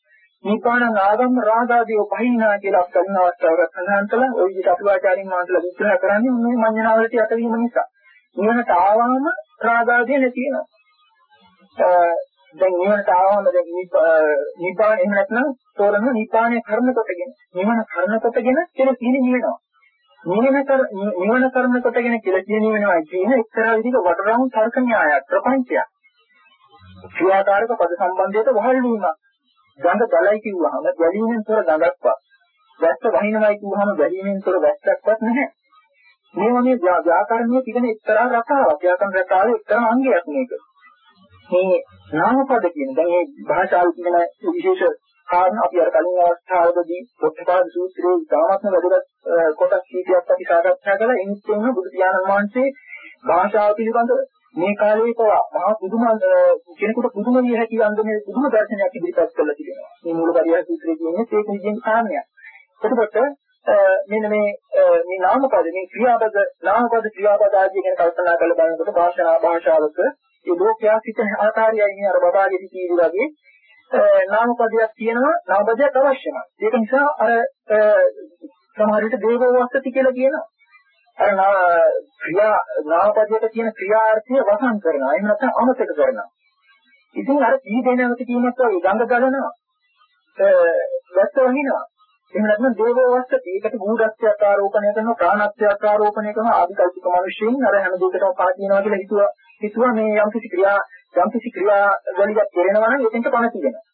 නිපාණං ආගම් රාගාදී පහිනා කියලා කරන අවස්ථාවක් සඳහන් කළා. ওই විදිහට අතුවාචාරින් වහන්සේලා විග්‍රහ කරන්නේ මේ මඤ්ඤණාවලට යටවීම නිසා. නිවනට ආවම රාගාදී නැති වෙනවා. දැන් නිවනට ආවම දැන් නිබ්බාන එහෙම නැත්නම් තෝරන නිබ්බානයේ කර්ම කොටගෙන නිවන කර්ම කොටගෙන කියලා කියන නිවෙනවා. නිවන කර නිවන කර්ම කොටගෙන කියලා කියන නිවෙනවා කියන එක්තරා විදිහක වටරවුම් තර්ක න්‍යායක් ප්‍රපංචයක්. ක්‍රියාකාරක පද සම්බන්ධයට වහල් වීමක්. ගඳ බලයි කිව්වහම ගැලීමෙන් තොර ගඳක්වත්. වැස්ස වහිනවයි කිව්වහම ගැලීමෙන් තොර වැස්සක්වත් නැහැ. මේ වගේ ව්‍යාකරණයේ තිබෙන එක්තරා රටාවක්. ව්‍යාකරණ රටාවේ එක්තරා අංගයක් මේක. මේ නාමපද කියන දැන් මේ භාෂාවේ තිබෙන විශේෂ කාරණා අපි අර කලින් අවස්ථාවකදී පොට්ටපාද සූත්‍රයේ ඉතාමත්ම වැදගත් කොටස් කීපයක් අපි සාකච්ඡා කළා. එනිත් වෙන බුදු පියාණන් වහන්සේ භාෂාව පිළිබඳව මේ කාලේ පවා මහා පුදුම කෙනෙකුට පුදුම විය හැකි අන්දමේ පුදුම දර්ශනයක් ඉදිරිපත් කරලා තිබෙනවා. මේ මූලපරිහාර සූත්‍රයේ කියන්නේ ඒක නිදින් කාරණයක්. එතකොට මෙන්න මේ මේ නාමපද මේ ක්‍රියාපද නාමපද ක්‍රියාපද ආදී ගැන කල්පනා කරලා බලනකොට භාෂා භාෂාවක ඒ ලෝකයා සිටින ආකාරයයි මේ අර බබාගේ කීවි වගේ නාමපදයක් තියෙනවා නාමපදයක් අවශ්‍යමයි. ඒක නිසා අර සමහර විට දේවවස්තති කියලා කියනවා. අර ක්‍රියා නාමපදයට තියෙන ක්‍රියාර්ථය වසන් කරනවා. එහෙම නැත්නම් අමතක කරනවා. ඉතින් අර කී දෙනවද කියනත් ඔය ගඟ ගලනවා. වැස්ස වහිනවා. එහෙම නැත්නම් දේවෝ වස්ස ඒකට ගුඩත්වයක් ආරෝපණය කරනවා ප්‍රාණත්වයක් ආරෝපණය කරනවා ආදිකල්පික මිනිස්සුන් අර හැම දෙයකටම පණ තියනවා කියලා හිතුවා හිතුවා මේ යම් කිසි ක්‍රියා යම් කිසි ක්‍රියා වලියක් කරනවා නම් එතෙන්ට පණ තියෙනවා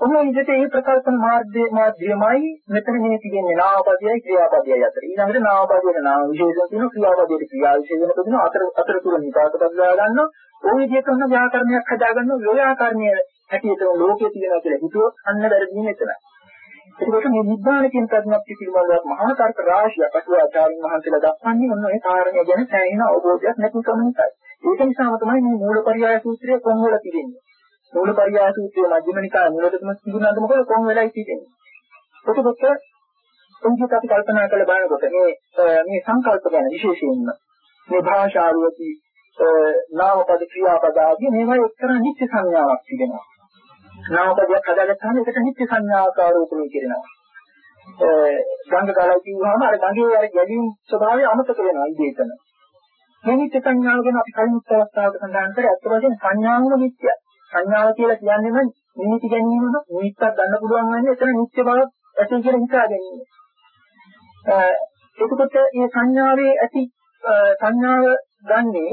ඔන්න විදිහට මේ ප්‍රකල්පන මාර්ගයේ මාධ්‍යමයි මෙතන මේ තියෙන්නේ නාමපදයයි ක්‍රියාපදයයි අතර. ඊළඟට නාමපදයට නාම විශේෂණ තියෙනවා ක්‍රියාපදයට ක්‍රියා විශේෂණ තියෙනවා අතර අතර තුර නිපාත බදලා ගන්නවා. ওই විදිහට ඔන්න ව්‍යාකරණයක් හදාගන්නවා. ඔය ආකරණය හැටියට ලෝකයේ තියෙනවා කියලා හිතුවොත් අන්න වැරදි මෙතනයි. ඒකට මේ නිබ්බාන කියන ප්‍රඥප්ති පිළිබඳව මහා තර්ක රාශියක් අටුවාචාරින් වහන්සේලා දක්වන්නේ ඔන්න ඒ කාරණය ගැන සෑහෙන අවබෝධයක් නැති කම නිසායි. ඒක නිසාම තමයි මේ මූලපරියාය සූත්‍රය කොහොමද තිබෙන්නේ. මූලපරියාය සූත්‍රයේ මධ්‍යම නිකාය මූලකම තිබුණාද මොකද කොහොම වෙලයි තියෙන්නේ. එතකොට එන්ජිත් අපි කල්පනා කරලා බලනකොට මේ මේ සංකල්ප ගැන විශේෂයෙන්ම මේ භාෂාරුවති නාමපද ක්‍රියාපද ආදී මේවා එක්තරා නිත්‍ය සංඥාවක් තිබෙනවා. නාමපදයක් හදාගත්තාම ඒකට නිත්‍ය සංඥාවක් ආරෝපණය කරනවා. ගංග ගලයි කිව්වහම අර ගඟේ අර ගැලීම් ස්වභාවය අමතක වෙනවා ඉදීතන. මේ නිත්‍ය සංඥාව ගැන අපි කලින් අවස්ථාවක සඳහන් කරේ අත් වශයෙන් සංඥාවම නිත්‍යයි. සංඥාව කියලා කියන්නේම නිමිති ගැනීමම නිමිත්තක් ගන්න පුළුවන් වෙන්නේ එතන නිත්‍ය බවක් ඇති කියලා හිතා ගැනීම. එතකොට මේ සංඥාවේ ඇති සංඥාව ගන්නේ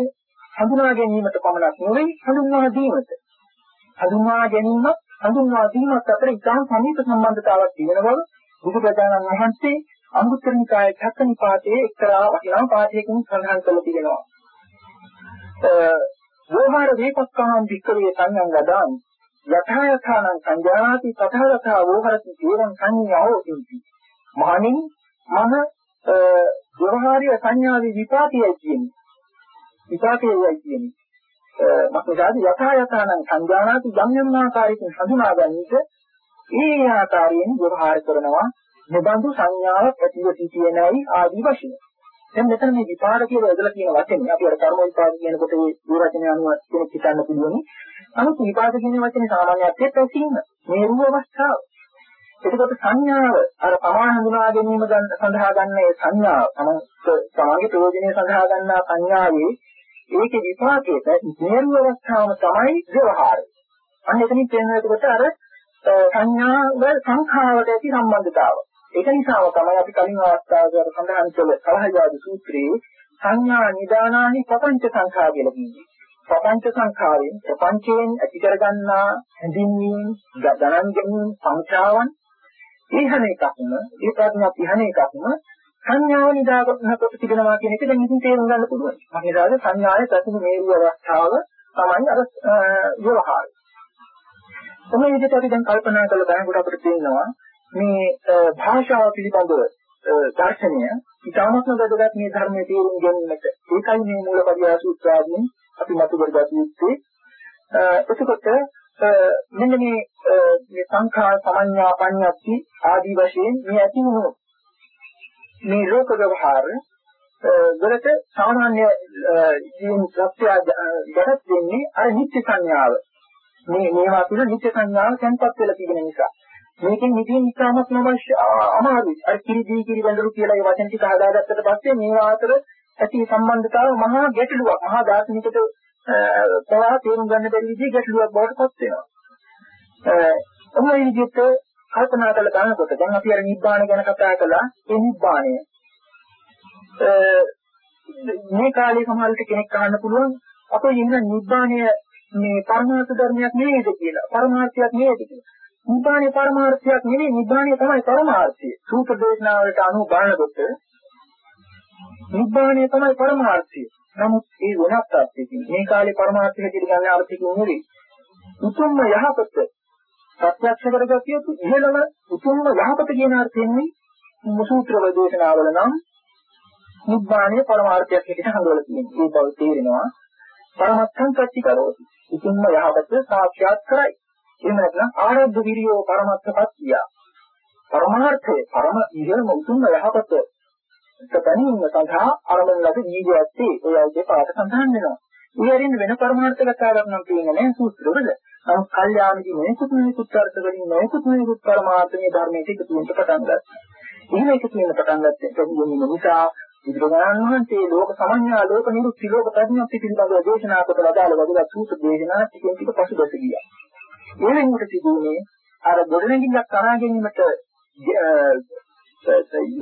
හඳුනා ගැනීමට පමණක් නෙවෙයි හඳුන්වා දීමට. හඳුන්වා ගැනීම හඳුන්වා දීමත් අතර ඉතාම සමීප සම්බන්ධතාවක් තියෙන බව බුදුරජාණන් වහන්සේ අංගුත්තර නිකායේ චක්කනිපාතයේ එක්තරා වටිනා පාඨයකින් සඳහන් කරලා තියෙනවා. වෝහාර දීපක්ඛාන් වික්කවේ සංයං ගදාමි යථා යථානං සංජානාති තථා තථා වෝහරති දේවං සංඤ්ඤාවෝති මහණෙනි මම ව්‍යවහාරීය සංඥාවේ විපාකයයි කියන්නේ. විපාකයයි කියන්නේ. මක්කදාදි යථා යථානං සංජානාති යම් යම් ආකාරයකින් හඳුනාගන්නට ඒ ආකාරයෙන් ව්‍යවහාර කරනවා. නිබඳු සංඥාවක් ඇතිව සිටිනයි ආදී වශයෙන් දැන් මෙතන මේ විපාක කියලා යොදලා තියෙන වචනේ අපි අර කර්ම විපාක කියනකොට මේ විරචනය අනුව කෙනෙක් හිතන්න පුළුවන්. නමුත් විපාක කියන වචනේ සාමාන්‍ය අර්ථයෙන් පැසින්න මේ රූප අවස්ථාව. එතකොට සංඥාව අර ප්‍රමාණ හඳුනා ගැනීම සඳහා ගන්න ඒ සංඥාව සමාගේ ප්‍රයෝජනය සඳහා ගන්නා සංඥාවේ ඒකේ විපාකයට නේරු අවස්ථාවම තමයි ව්‍යවහාරය. අන්න එතනින් කියනවා එතකොට අර සංඥාව සංඛාවට ඇති සම්බන්ධතාවය. ඒක නිසාම තමයි අපි කලින් අවස්ථාවක සඳහන් කළ කලහයාද සූත්‍රයේ සංඥා නිදානානි ප්‍රපංච සංඛා කියලා කියන්නේ. ප්‍රපංච සංඛාවෙන් ප්‍රපංචයෙන් ඇති කරගන්නා හැඳින්වීම, ගණන් ගැනීම, සංඛාවන් මේ හැම එකක්ම ඒ ප්‍රඥා ඉහන එකක්ම සංඥාව නිදාගන්නකොට තිබෙනවා කියන එක දැන් ඉතින් තේරුම් ගන්න පුළුවන්. මොකද සංඥාවේ ප්‍රතිම මේරු අවස්ථාව තමයි අර ව්‍යවහාරය. කොහොමද විදිහට අපි දැන් කල්පනා කරලා බලනකොට අපිට තේරෙනවා මේ භාෂාව පිළිබඳව දර්ශනය ඉතාමත්ම වැදගත් මේ ධර්මයේ තේරුම් ගැනීමට. ඒකයි මේ මූලපරියා සූත්‍රාදීන් අපි මතු කරගත යුත්තේ. එතකොට මෙන්න මේ මේ සංඛා සමඤ්ඤා පඤ්ඤාති ආදී වශයෙන් මේ ඇති වුණු මේ ලෝක ව්‍යවහාර වලට සාමාන්‍ය ජීවන සත්‍ය ගැටත් වෙන්නේ අර නිත්‍ය සංඥාව. මේ මේවා තුළ නිත්‍ය සංඥාව තැන්පත් වෙලා තිබෙන නිසා. මේකෙන් හිතින් ඉතාමත් නොවශ්‍ය අමාරුයි. අර කිරි දී කිරි වැඳරු කියලා ඒ වචන ටික හදාගත්තට පස්සේ මේවා අතර ඇති සම්බන්ධතාව මහා ගැටලුවක් මහා දාර්ශනිකට පවා තේරුම් ගන්න බැරි විදිහේ ගැටලුවක් බවට පත් වෙනවා. ඔන්න මේ විදිහට කල්පනා කරලා බලනකොට දැන් අපි අර නිබ්බාන ගැන කතා කළා ඒ නිබ්බාණය මේ කාලේ සමහරවිට කෙනෙක් අහන්න පුළුවන් අපේ ඉන්න නිබ්බාණය මේ පරමාර්ථ ධර්මයක් නෙවෙයිද කියලා පරමාර්ථයක් නෙවෙයිද කියලා නිබ්බාණය පරමාර්ථයක් නෙවෙයි නිබ්බාණය තමයි පරමාර්ථය සූත්‍ර දේශනාවලට අනුව බලනකොට නිබ්බාණය තමයි පරමාර්ථය නමුත් ඒ වෙනත් අර්ථයකින් මේ කාලේ පරමාර්ථය හැටියට ගන්න අර්ථයකින් නෙවෙයි උතුම්ම යහපත ප්‍රත්‍යක්ෂ කරගatiya යුතු ඉහළම උතුම්ම යහපත කියන අර්ථයෙන් මේ සූත්‍ර වේදේශනාවල නම් නිබ්බාණය පරමාර්ථයක් හැටියට හඳුනලා තියෙනවා. ඒ බව තේරෙනවා. පරමත්තං කච්චිකරෝති. උතුම්ම යහපත සාක්ෂාත් කරයි. එහෙම නැත්නම් ආරද්ධ විරියෝ පරමත්තපත්තිය. පරමාර්ථය පරම ඉහළම උතුම්ම යහපත තපණීම සඳහා අරමුණ ලද ජීවිතයේ ඒ අවදේ පාඩ සඳහන් වෙනවා. ඊයරින් වෙන පරමාර්ථ කතාවක් නම් තියෙන්නේ නැහැ සූත්‍රවල. නමුත් කල්යාණදී මේකුත් මේකුත් අර්ථ වලින් මේකුත් මේකුත් පරමාර්ථයේ ධර්මයේ එකතු වෙන්න පටන් ගත්තා. එහෙම එකතු වෙන්න පටන් ගත්තේ නිසා බුදුරජාණන් වහන්සේ ලෝක සමඤ්ඤා ලෝක නිරුක්ති ලෝක ප්‍රඥප්ති පිළිබඳව දේශනා කොට ලදාළ වගේ සූත්‍ර දේශනා ටිකෙන් ටික පසුබට ගියා. ඒ වෙනුවට තිබුණේ අර ගොඩනැගිල්ලක් කරා ගැනීමට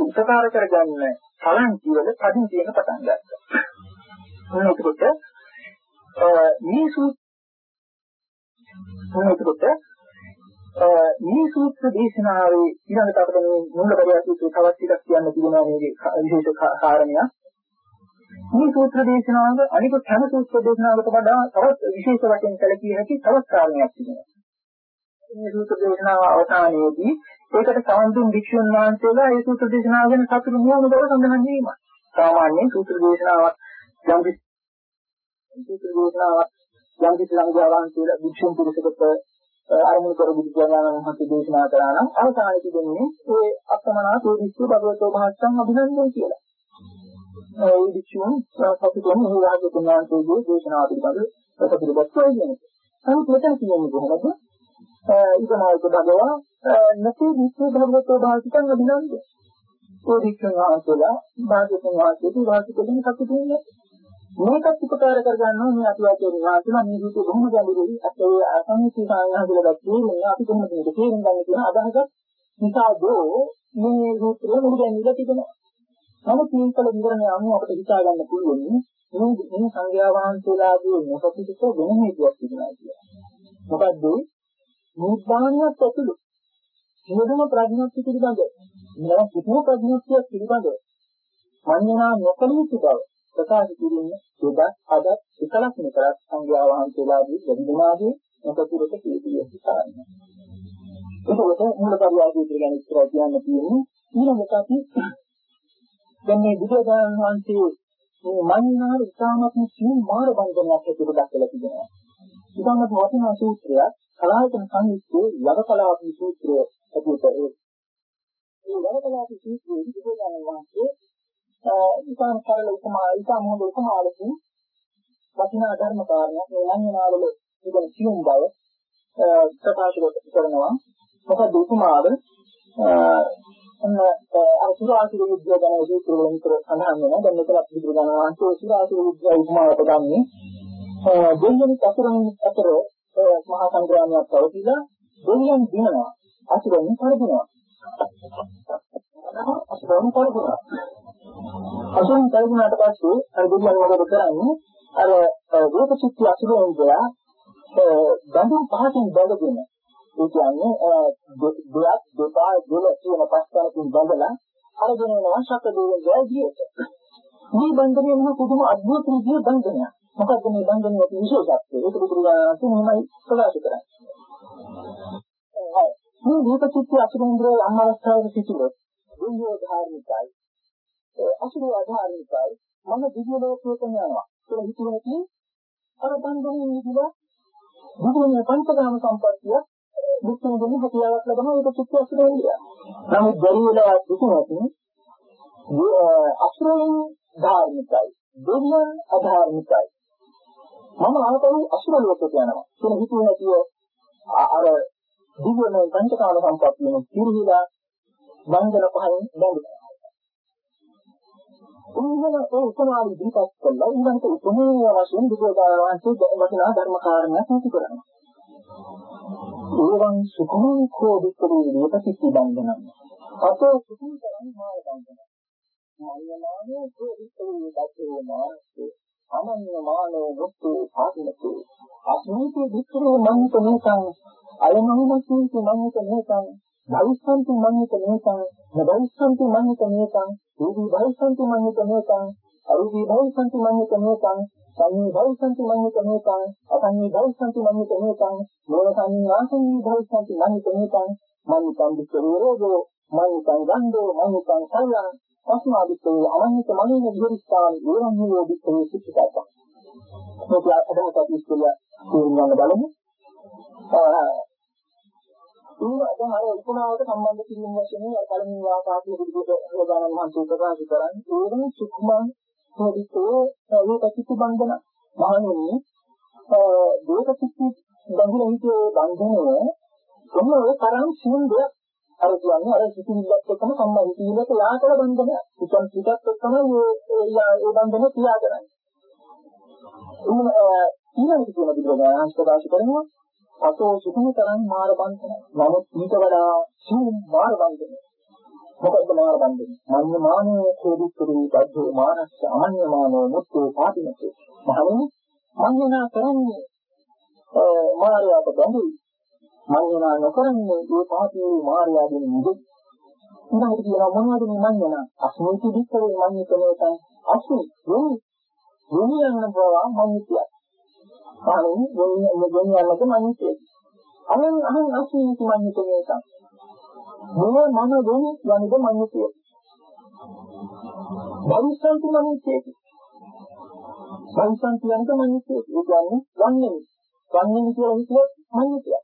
උපකාර කරගන්න කලන්ති වල කඩින් තියෙන පටන් ගත්තා. මොනකොට මේ සූත්‍රයට මේ සූත්‍ර දේශනාවේ ඊළඟට අපිට මේ මුල්ලපරියා සූත්‍රය තවත් ටිකක් කියන්න තියෙනවා මේකේ විශේෂ කාරණයක්. මේ සූත්‍ර දේශනාව අනික හැම සූත්‍ර දේශනාවකට වඩා තවත් විශේෂ වශයෙන් කළකිය හැකි තවත් කාරණයක් තිබෙනවා. මේ සූත්‍ර දේශනාව අවසානයේදී ඒකට සම්බන්ධ භික්ෂුන් වහන්සේලා ඒ සූත්‍ර දේශනාව ගැන සතුටු නොවන බව සඳහන් වීමයි. සාමාන්‍යයෙන් සූත්‍ර දේශනාවක් යම් සූත්‍ර දේශනාවක් යම් කිසි ළඟාවන්සේලා භික්ෂුන් පුරුෂකට අරමුණු කර බුදුරජාණන් වහන්සේ දේශනා කරා නම් අවසානයේ දෙන්නේ ඒ අපමණා තෝදිස්සු භගවතෝ භාෂං අභිනන්දන කියලා. ඒ භික්ෂුන් සතුටුම මේ වාගේ තුන්වන්සේගේ දේශනාව පිළිබඳ ප්‍රතිපදයක් කියන්නේ. නමුත් මෙතන කියන්නේ කොහොමද? Eh, ඉතනායක භගවා eh, නැති විශ්ව භගවතෝ භාෂිතං අභිනන්දන. ඒ භික්ෂුන් වහන්සේලා භාග්‍යතුන් වහන්සේගේ වාසිකෙන් සතුටුන්නේ මේකත් උපකාර කරගන්නවා මේ අතිවාචක විවාසලා මේ විදිහට බොහොම ගැඹුරුයි අපේ අසංහිත සායනහදලා දැක්කේ මේ අපි කොහොමද මේක තේරුම් ගන්න කියන අදහස නිසා දෝ මේ සූත්‍රය මුළු ගැනීමලා තිබෙනවා. නමුත් මේකල විවරණය අනුව අපිට හිතා ගන්න පුළුවන් මේ මේ සංඝයා වහන්සේලාගේ මොකක්ද වෙන හේතුවක් තිබුණා කියලා. මොකද්ද? නිබ්බානියත් ඇතුළු සියලුම ප්‍රඥාක්ති පිළිබඳ මෙලව කිසිම ප්‍රඥාක්තියක් පිළිබඳ මඤ්ඤණා නොකළ යුතු බව ප්‍රකාශ කිරීම සුදත් අද එකලක් නිතරක් සංඝයා වහන්සේලාගේ වැඩිමාදී මොකකුරට කීතිය කාරණා. ඒකවල මූලපරියාසය ගැන ඉස්සර කියන්න තියෙන්නේ ඊළඟට අපි දැන් මේ බුදුරජාණන් වහන්සේ මේ මඤ්ඤාර ඉතාමත්ම සියුම් මාර බන්ධනයක් ඇතුළත දක්වලා තිබෙනවා. ඉතාමත් වටිනා සූත්‍රයක් කලාවතන සංයුත්තේ යවකලාපී සූත්‍රය ඇතුළත ඒ යවකලාපී සූත්‍රයේ බුදුරජාණන් වහන්සේ ඉතාම සරල උපමා ඉතාම හොඳ උපමාවකින් වටිනා ධර්ම කාරණයක් මේ ලංඝනාවල තිබෙන සියුම් බව ප්‍රකාශ කරනවා. මොකද උපමාව අන්න අර සුරාසුර විද්‍ය ගැන සූත්‍ර වලින් විතර සඳහන් වෙනවා. දැන් මෙතන අපි විතර ගන්නවා අන්තෝ සුරාසුර විද්‍ය උපමාවට ගන්නේ දෙවියන් අතුරුන් අතර මහා සංග්‍රාමයක් පවතිලා දෙවියන් දිනනවා අතුරුන් පරදිනවා අතුරුන් පරදිනවා අසුන් කල්පනාට පස්සේ අර දෙවියන් මොකද කරන්නේ අර රූප චිත්ත අසුරෙන්දයා ගඳුන් පහකින් බැලගෙන. ඒ කියන්නේ දෙයක් දෙපා දෙල කියන පස්තරකින් බඳලා අරගෙන යනවා ශක්‍ර දෙවියන්ගේ දියට මේ බන්ධනය මහ පුදුම අද්භූත විදිහේ බන්ධනයක්. මොකද්ද මේ බන්ධනයේ විශේෂත්වය? ඒක බුදුරජාණන් වහන්සේ ප්‍රකාශ කරන්නේ. මේ රූප චිත්ත අසුරෙන්ද්‍රයේ අම්මවස්ථාවේ සිටිනොත් දුන්‍යෝ ධාර්මිකයි. අසුරු ආධාරණිකයි මම දිව්‍ය ලෝකයට යනවා කියලා හිතුවොත් අර බන්ධනේ නිදිලා බුදුනේ පංචකාම සම්පත්තිය මුක්තිය දෙන හැකියාවක් ලබන ඒක චිත්ත අසුර වෙනවා. නමුත් දෙවියලා දුකුණත් අසුරෙන් ධාර්මිකයි. දෙවියන් අධාර්මිකයි මම ආතරු අසුර ලෝකයට යනවා කියලා හිතුවේ නැතිව අර දිව්‍යමය පංචකාම සම්පත්තියෙන් පිරිහිලා බන්ධන පහෙන් බැඳුනා උන්වන ඒ උපමාව ඉදිරිපත් කළා ඊළඟට උපමේය වශයෙන් බුදුදානවන්සේ වටිනා ධර්ම කාරණා සාති කරනවා. ඒවන් සුඛං කෝ වික්‍රේ විපතිති බන්ධනං. අතෝ සුඛං කරන්නේ මාය බන්ධනං. මායමානෝ කෝ වික්‍රේ දච්චේ මානසේ අනන්‍ය මානෝ මුක්ති පාදිනතු. අස්මීති වික්‍රේ මන්ත නේතං අයමහිමසීති මන්ත නේතං භවිස්සන්ති මන්ත නේතං නභවිස්සන්ති මන්ත නේතං රූපී භවිස්සන්ති මන්ත නේතං අරූපී භවිස්සන්ති මන්ත නේතං සංඤී භවිස්සන්ති මන්ත නේතං අසංඤී භවිස්සන්ති මන්ත නේතං මෝල සංඤී ආසංඤී භවිස්සන්ති මන්ත නේතං මන්තං විච්චරෝගෝ මන්තං ගන්ධෝ මන්තං සල්ලං තස්මාදිත්තේ අනන්ත මනින විහරිස්ථාන ඒවම් නියෝ දිත්තේ සිද්ධාත මේක අදහස් අපි ඉස්සෙල්ලා තේරුම් ගන්න බලමු. ඒ දැන් අර උපනාවට සම්බන්ධ කිරීම වශයෙන් අර පළමුව වාකාශයේ බුදුදහම හොදානම් මහන්සිය ප්‍රකාශ කරන්නේ ඒකම සුඛමං හොදිතෝ ඒකතිත් බන්ධන. මහණෙනි දේකතිත් බඳුන හිතේ බන්ධනය කොහොම ඒ තරම් සියුම් දෙයක් අර කියන්නේ අර සිතිවිල්ලත් එක්කම සම්බන්ධ කීලක යාකල බන්ධනය උසන් පිටත් එක්කම ඒ ඒ බන්ධනය ක්‍රියාකරන්නේ ඊළඟට කියන බුදුරජාණන් ප්‍රකාශ කරනවා අතෝ සුඛම තරම් මාර බන්ධන. නමුත් ඊට වඩා සිව් මාර බන්ධන. මොකද්ද මාර බන්ධන? මඤ්ඤ මානෝ කෝදිතුරු බද්ධෝ මානස්ස අමඤ්ඤ මානෝ මුත්තෝ පාටිනකේ. මහණෙනි මඤ්ඤනා කරන්නේ මායාවට බැඳී මඤ්ඤනා නොකරන්නේ ඒ පාටියේ මායාවෙන් මුදෙයි. ඊළඟට කියනවා මොනවද මේ මඤ්ඤනා? අස්මිති දික්කේ මඤ්ඤතනේතං අස්මි යොමි යොමි යන බව මඤ්ඤිතිය. කාණෙන් ගෙනියන්නට මනිතේ. අනන් අහන් අසීති මනිත මේක. මොන මන දෙනි යන්නද මනිතේ. බරිසන්ති මනිතේ. බරිසන්ති යන්නද මනිතේ. ඒ කියන්නේ ගන්නේ. ගන්නේ කියලා හිතුවොත් මනිතේ.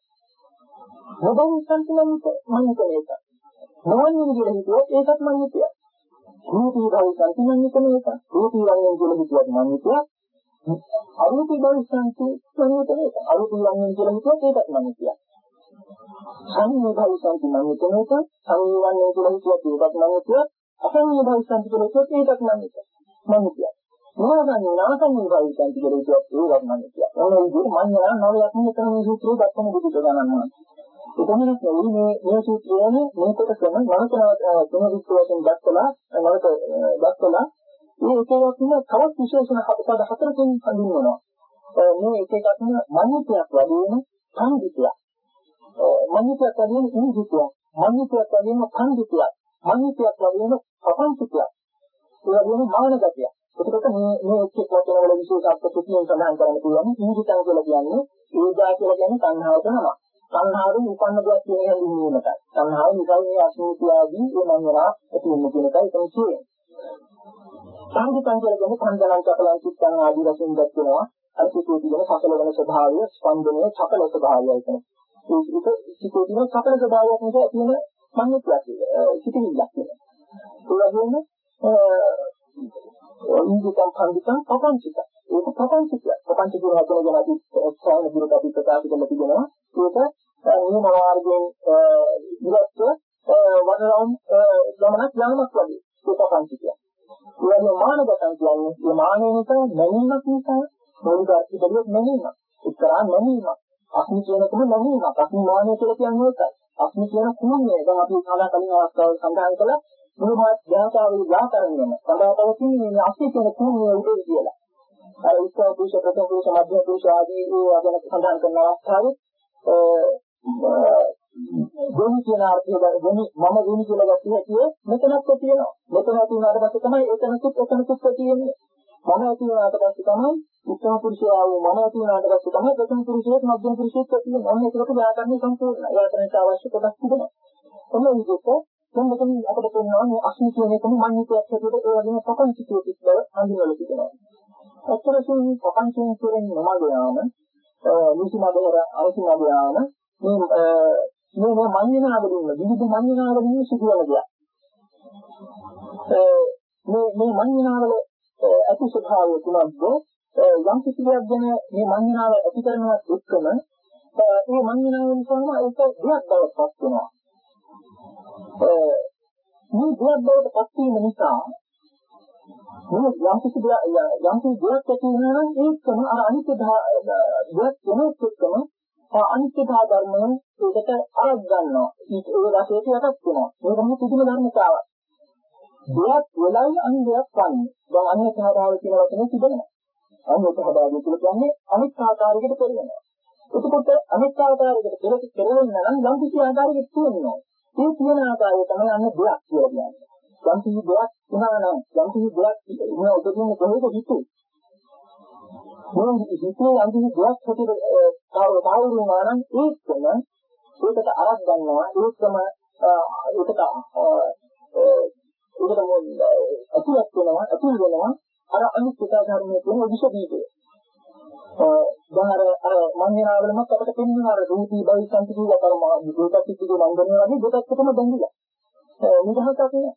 නොබරිසන්ති මනිත මනිත මේක. නොවන්නේ කියලා හිතුවොත් ඒකත් මනිතේ. රූපී බරිසන්ති මනිත මේක. රූපී වන්නේ කියලා හිතුවත් මනිතේ. අරූපී භවිෂන්ති සංයතනේ අරූපී යන්නේ කියලා හිතුවත් ඒකත් මම කියන්නේ. සංයෝ භවිෂන්ති මම හිතනක සංයෝ යන්නේ කියලා හිතුවත් ඒකත් මම කියන්නේ. අසංයෝ භවිෂන්ති කියලා හිතුවත් ඒකත් මම කියන්නේ. මම කියන්නේ. මොනවාද නාසංයෝ භවිෂන්ති කියලා හිතුවත් ඒකත් මම කියන්නේ. ඔන්න ඒ විදිහට මම යන නවයක් මෙතන මේ සූත්‍රය දක්වන බුදුද ගණන්නවා. එතනත් නෙවෙයි මේ මේ සූත්‍රයනේ මේකට කරන නරක තුන විස්තරයෙන් දක්වලා නරක දක්වලා මේ එක එකක් නේ තවත් විශේෂණ පද හතරකින් හඳුන්වනවා. මේ එක එකක් නේ මනිතයක් වගේම සංගීතයක්. මනිතයක් වගේම ඉන්දිතයක්. මනිතයක් වගේම සංගීතයක්. මනිතයක් වගේම ප්‍රපංචිකයක්. ඒ වගේම මානගතයක්. එතකොට මේ මේ එක් එක් වචන වල විශේෂ අර්ථ පිටින් සඳහන් කරන්න පුළුවන්. ඉන්දිතං කියලා කියන්නේ ඒජා කියලා කියන්නේ සංහාව තමයි. සංහාවෙන් උපන්න දෙයක් කියන හැඳින්වීමට. සංහාව නිසා මේ අස්මිතියාදී මේ මනරා ඇති වෙන කියන එකයි එතන කියන්නේ. සංගීතං කියලා කියන්නේ කන්දලං චපලං චිත්තං ආදී වශයෙන් දක්වනවා. අර සිතේ තියෙන සකල වෙන ස්වභාවය ස්පන්දනයේ චපල ස්වභාවයයි කියන ඒක සිතේ තියෙන චපල ස්වභාවයක් නිසා තියෙන සංගීතයක් සිතිවිල්ලක් කියන ඒ වගේම ඉන්දිකම් කන්දිකම් පපංචික ඒක පපංචික පපංචික කියන වචන ගැන අපි සායන දුරට අපි ප්‍රකාශ කරලා තිබෙනවා. ඒක නියම මාර්ගයෙන් ඉවත්ව වඩරම් ගමනක් යාමක් වගේ ඒක පපංචිකයක් ඒ වගේ මානගතන් කියන්නේ මේ මානෙ නිසා නැනීමක් නිසා මොනිකාර්ති බලියක් නැනීමක්. උත්තරා නැනීමක්. අස්මි කියනකම නැනීමක්. අස්මි මානෙ කියලා කියන්නේ ඒකයි. අස්මි කියන කුණ්‍ය දැන් අපි සාදා කලින් අවස්ථාවල සඳහන් කළා මුලමත් ඥාතාවේ ව්‍යාකරණයම සඳහන් තියෙන්නේ මේ අස්මි කියන කුණ්‍ය උදේ කියලා. අර උත්තර පුරුෂ ප්‍රථම පුරුෂ මධ්‍යම පුරුෂ ආදී ඒවා ගැන සඳහන් කරන අවස්ථාවේ ගොනි කියන අර්ථය ගොනි මම ගොනි කියලා ගත්තේ කියේ මෙතනත් තියෙනවා. මෙතන තියෙනාට පස්සේ තමයි එතනකුත් එතනකුත් තියෙන්නේ. මම ඇති වුණාට පස්සේ තමයි උත්තම පුරුෂයා වූ මම ඇති වුණාට පස්සේ තමයි ප්‍රථම පුරුෂයෙක් මධ්‍යම පුරුෂයෙක් තියෙන්නේ. ඔන්න ඒකට ව්‍යාකරණය සම්පූර්ණයි. ව්‍යාකරණයට අවශ්‍ය කොටස් තිබෙනවා. ඔන්න ඒ විදිහට දැන් මෙතන අපිට පේනවා මේ අස්මි කියන එකම මන්නිතයක් හැටියට ඒ වගේම ප්‍රපංචිකයක් බව හඳුන්වලා තිබෙනවා. අත්‍යවශ්‍යම ප්‍රපංචයෙන් කියන්නේ මොනවද යාම? නිසි නගර අරසි නගර යාම මේ මේ මේ මඤ්ඤණාව දුන්න විවිධ මඤ්ඤණාව දුන්න සිදුවන දෙයක්. මේ මේ මඤ්ඤණාවල ඇති ස්වභාවය කුමක්ද? යම් කිසි දෙයක් ගැන මේ මඤ්ඤණාව ඇති කරනවත් එක්කම ඒ මඤ්ඤණාව නිසාම ඒක දෙයක් බවට පත් වෙනවා. මේ දෙයක් බවට පත් වීම නිසා මේ යම් කිසි යම් කිසි දෙයක් ඇති වෙනවා නම් ඒකම අර අනිත්‍ය දෙයක් වෙනස් එක්කම අනිත්‍ය ධර්මය ඒකට අරක් ගන්නවා. ඒක ඒ රසයට යටත් වෙනවා. ඒක තමයි පුදුම ධර්මතාවක්. දෙයක් වෙලයි අනිත්‍යයක් වන්නේ. දැන් අනිත්‍ය ධාරාව කියන වචනේ තිබෙනවා. අනිත්‍ය ධාරාව කියන්නේ අනිත් ආකාරයකට පෙරලෙනවා. එතකොට අනිත් ආකාරයකට පෙරට පෙරලෙන්න නම් යම් කිසි ආකාරයකට තියෙනවා. ඒ තියෙන ආකාරය තමයි අන්න දෙයක් කියලා කියන්නේ. යම් කිසි දෙයක් වුණා නම් යම් කිසි දෙයක් ඉන්න උදෙන්නේ කොහොමද හිතුවේ? මොන හිතේ යම් කිසි දෙයක් හැටියට තාව තාවු වුණා නම් ඒකම ඒකට අරක් ගන්නවා ඒකම ඒකට ඒකට අතුලක් වෙනවා අතුල් වෙනවා අර අනිත්‍ය ධර්මයේ තියෙන විෂ බීජය. දැන් අර අර මන්දිරාවලමත් අපිට පෙන්වන අර රූපී බයිසන්ති කියන කර්ම දුකක් පිටිදු මංගනය වගේ දෙකක්ම බැඳිලා. නිදහසක් නෑ.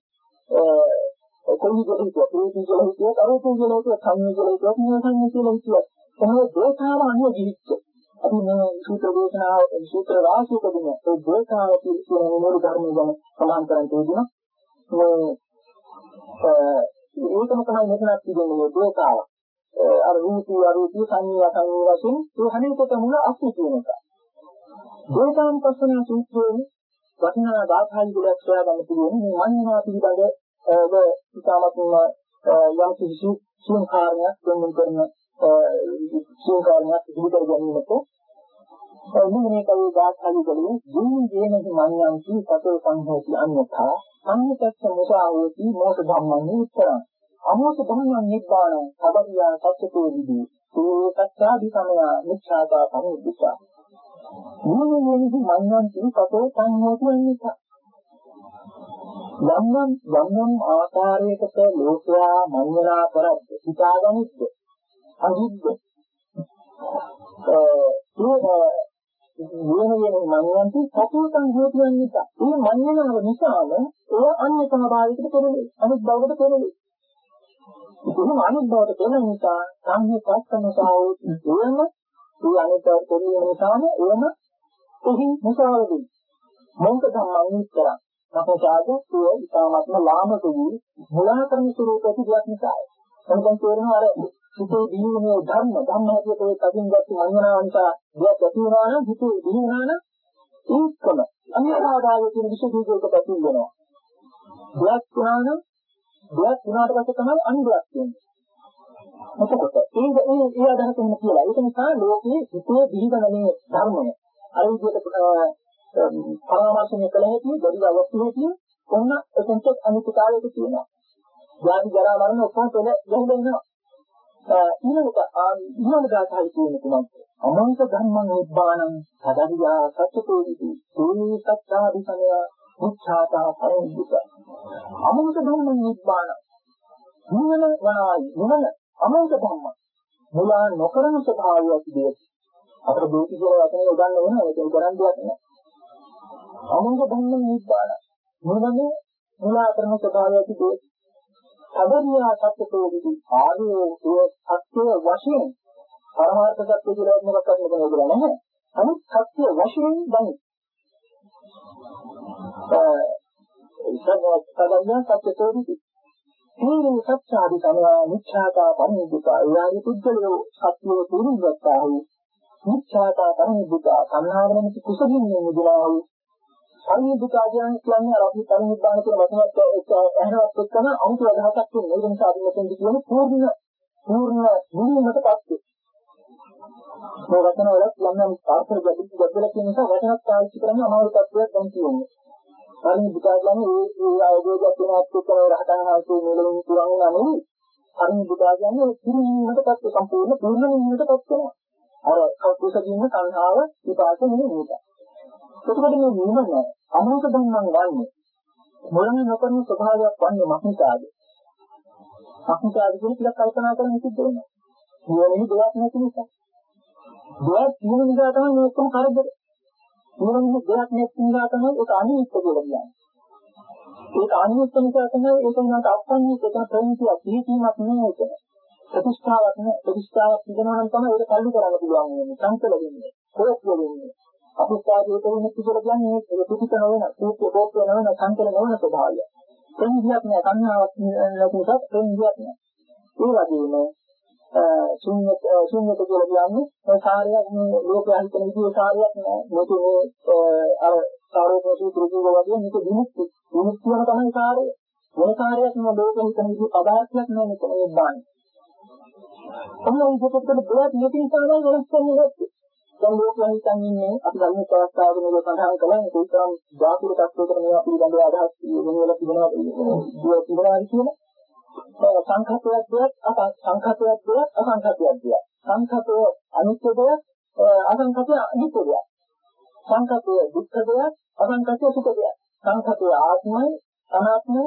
කොයි දෙයක රූපී කියලා හිතුවත් අරූපී කියලා හිතුවත් සංඥා කියලා හිතුවත් නිවසන්නේ කියලා හිතුවත් තමයි දේශාව අනුව ජීවිත. අපි මේ සූත්‍ර දේශනාව සූත්‍ර රාශියකදී ඒ දේශාව කියන මොනවාද ධර්මය ගැන සමාන කරන් තියෙනවා. මේ ඒකම තමයි මෙතනක් තිබෙන්නේ දේශාව. අර රූපී අරූපී සංඥා සංඥා වශයෙන් ඒ හැම එකකම මුල අසු කියන එක. දේශාන් පස්සන සූත්‍රයේ වටිනා දායකයන් ගොඩක් සොයා ගන්න පුළුවන්. මේ මන්නා පිළිබඳ ඒ ඉතාමත්ම යම් කිසි සියුම් කාර්යයක් දෙන්න කරන සියුම් කාර්යයක් සිදු කර ගැනීමට මෙන්න කවි දායකයන් ගොඩින් ජීවි ජීනක මන්නාන්ති සතෝ සංහෝති අන්‍යථා සංහිතස්ස මොසාවෝති මොස ධම්මං උත්තරං අමෝස ධම්මං නිබ්බාණං සබරියා සත්‍යතෝ විදී ඒ සත්‍යාදි සමය මිච්ඡාතා සමුද්දිසා මොනෝනි මඤ්ඤන්ති සතෝ සංහෝති අනිසා යම් යම් යම් ආකාරයකට ලෝකයා මඤ්ඤණා කරද්ද හිතාගනිද්ද අහිද්ද? ඒ වෙන වෙන මඤ්ඤන්ති සතෝ සංහෝති අනිසා මේ මඤ්ඤණාව නිසාම ඒ අන්‍ය සමභාවිකට පෙරලෙයි අනිත් බවකට පෙරලෙයි. ඉතින් අනිත් බවට පෙරලෙන නිසා සංහිතස්සමසාවෝ එයම ඒ අනිත්‍යව පෙරීම නිසාම එවම එහි මුසාවදී මොංක ධම්මං විස්තර අපසාද සිය ඉතාමත්ම ලාමක වූ මුලා කරන ස්වරූපයක දෙයක් නිසායි. එතෙන් තේරෙනවා අර හිතේ දීනේ ධර්ම ධම්ම හැටියට ඒ කදින් ගත්ත මඤ්ඤණාව නිසා දෙයක් ඇති වුණා නම් හිතේ දීනා නම් ඒකම අනිවාර්යයෙන්ම කියන විශේෂීකරණයකට පැතිල් වෙනවා. දෙයක් වුණා නම් දෙයක් වුණාට පස්සේ තමයි අනිදයක් වෙන්නේ. එතකොට ඒ ඒ ඒ අදහස වෙන කියලා. ඒක නිසා ලෝකයේ හිතේ දිහිවන මේ ධර්මය අර විදිහට පරාමර්ශණය කළ හැකි බැරි අවස්ථු හැකි ඔන්න එතෙන්ට අනිත්‍යතාවයක තියෙනවා. ජාති ජරා මරණ ඔක්කොම පෙළ ගැහුලා ඉන්නවා. ඊළඟට ඊළඟ ගාථායි කියන්නේ කුමක්ද? අමංක ධම්මං නිබ්බාණං සදරියා සත්‍යතෝවිති සූනි සත්‍යාදිසනය මුච්ඡාතා පරිද්දුත. අමංක ධම්මං නිබ්බාණං නිවන වනායි නිවන අමෝක ධම්ම. මුලා නොකරන ස්වභාවයක් දෙයක්. අපිට දෝති කියලා වචනේ උගන්න වෙනවා ඒක කරන් දෙයක් නෑ. අමෝක ධම්ම නිබ්බාන. මොනවාද මුලා කරන ස්වභාවයක් දෙයක්. සබරියා සත්‍යතෝ විදි ආදී ඒ සත්‍ය වශයෙන් පරමාර්ථ සත්‍ය කියලා මොකක් කරන්න බෑ කියලා නැහැ. අනිත් සත්‍ය වශයෙන් දැන් ඒ සබරියා සත්‍යතෝ විදි මේ සත්‍යාදි සමයා මිච්ඡාතා පරිනිබ්බුතා එයාගේ පුද්ගලයෝ සත්‍යෝ තුරුන් ගත්තා වූ මිච්ඡාතා පරිනිබ්බුතා සංහාරණමිත කුසගින් නිදුනා වූ පරිනිබ්බුතා කියන්නේ අර අපි පරිනිබ්බාන කියන වචනයත් එක්ක ඇහෙනවත් එක්කම අමුතු අදහසක් තියෙනවා ඒ නිසා අපි මෙතෙන්දි කියන්නේ පූර්ණ පූර්ණ නිවීමට පස්සේ. මේ වචන වල යම් යම් අර්ථ ගැඹුරු කියන නිසා වචනත් පාවිච්චි කරන්නේ අමාරු තත්ත්වයක් දැන් තියෙනවා. අනිත් බුදුදහමේ ඒ ඒ අවබෝධයක් වෙනත් එක්කම රහතන් වහන්සේ මෙලොවින් පුරන් වුණා නෙවෙයි. අනිත් බුදුදහමේ පිරිනීමකටපත් සම්පූර්ණ පිරිනීමකටපත් වෙනවා. අර කෞතුසකින් සංහාව විපාක නෙමෙයි. එතකොට මේ නිවන අමෘත ධම්මං වන්නේ මොළම නොකරන ස්වභාවයක් වන්නේ මක්නිසාද? මක්නිසාද කියන ටිකක් කල්පනා කරන්න සිද්ධ වෙනවා. නිවනේ දෙයක් නැති නිසා. දෙයක් තියෙන නිසා තමයි මේ ඔක්කොම කරදර. මොනවාද දෙයක් නැතිනවා තමයි ඒක අනිත්‍ය කියලා කියන්නේ. ඒක අනිත්‍ය නිසා තමයි ඒක උනට අපන්නේ ඒක ප්‍රේමිතිය පිළිකීමක් නෙවෙයි ඒක. ප්‍රතිස්ථාවක් නෙවෙයි ප්‍රතිස්ථාවක් තිබෙනවා නම් තමයි ඒක කල්ලි කරන්න පුළුවන් වෙන්නේ. සංකල වෙන්නේ. කොරස් වෙන්නේ. අපස්ථාවේදී වෙන්නේ කියලා කියන්නේ ඒක පිටික නොවන, සූත්‍ර කෝප්ප නොවන, සංකල නොවන ස්වභාවය. ප්‍රේමිතියක් නෑ, සංහාවක් නැති නිසා ප්‍රේමිතියක් නෑ. ඒ වගේම ශුන්‍යත ශුන්‍යත කියලා කියන්නේ මේ කාර්යයක් මේ ලෝකයා හිතන විදිහේ කාර්යයක් නෑ. මේක මේ අර සාරෝප සූත්‍ර කියනවා වගේ මේක විමුක්ති විමුක්තියම තමයි කාර්යය මොන කාර්යයක් නෙවෙයි ලෝකෙ හිතන විදිහේ පදාර්ථයක් නෑ මේක මේ බාන්නේ. ඔන්න ඒ දෙකට දෙයක් නැති නිසා නම් වෙනස් වෙන්නේ නැත්තේ දැන් ලෝකයා හිතන් ඉන්නේ අපි ධර්ම ප්‍රස්තාවන වල සඳහන් කළා ඒක උතරම් ධාතුල තත්වයකට මේවා පිළිබඳව අදහස් වෙනවල තිබෙනවා තිබෙනවා කියන සංඛතයක් දෙයක් සංඛතයක් දෙයක් අසංඛතයක් දෙයක් සංඛතය අනිත්‍ය දෙයක් අසංඛතය අනිත්‍ය දෙයක් සංඛතය දුක්ඛ දෙයක් අසංඛතය සුඛ දෙයක් සංඛතය ආත්මයි අනාත්මයි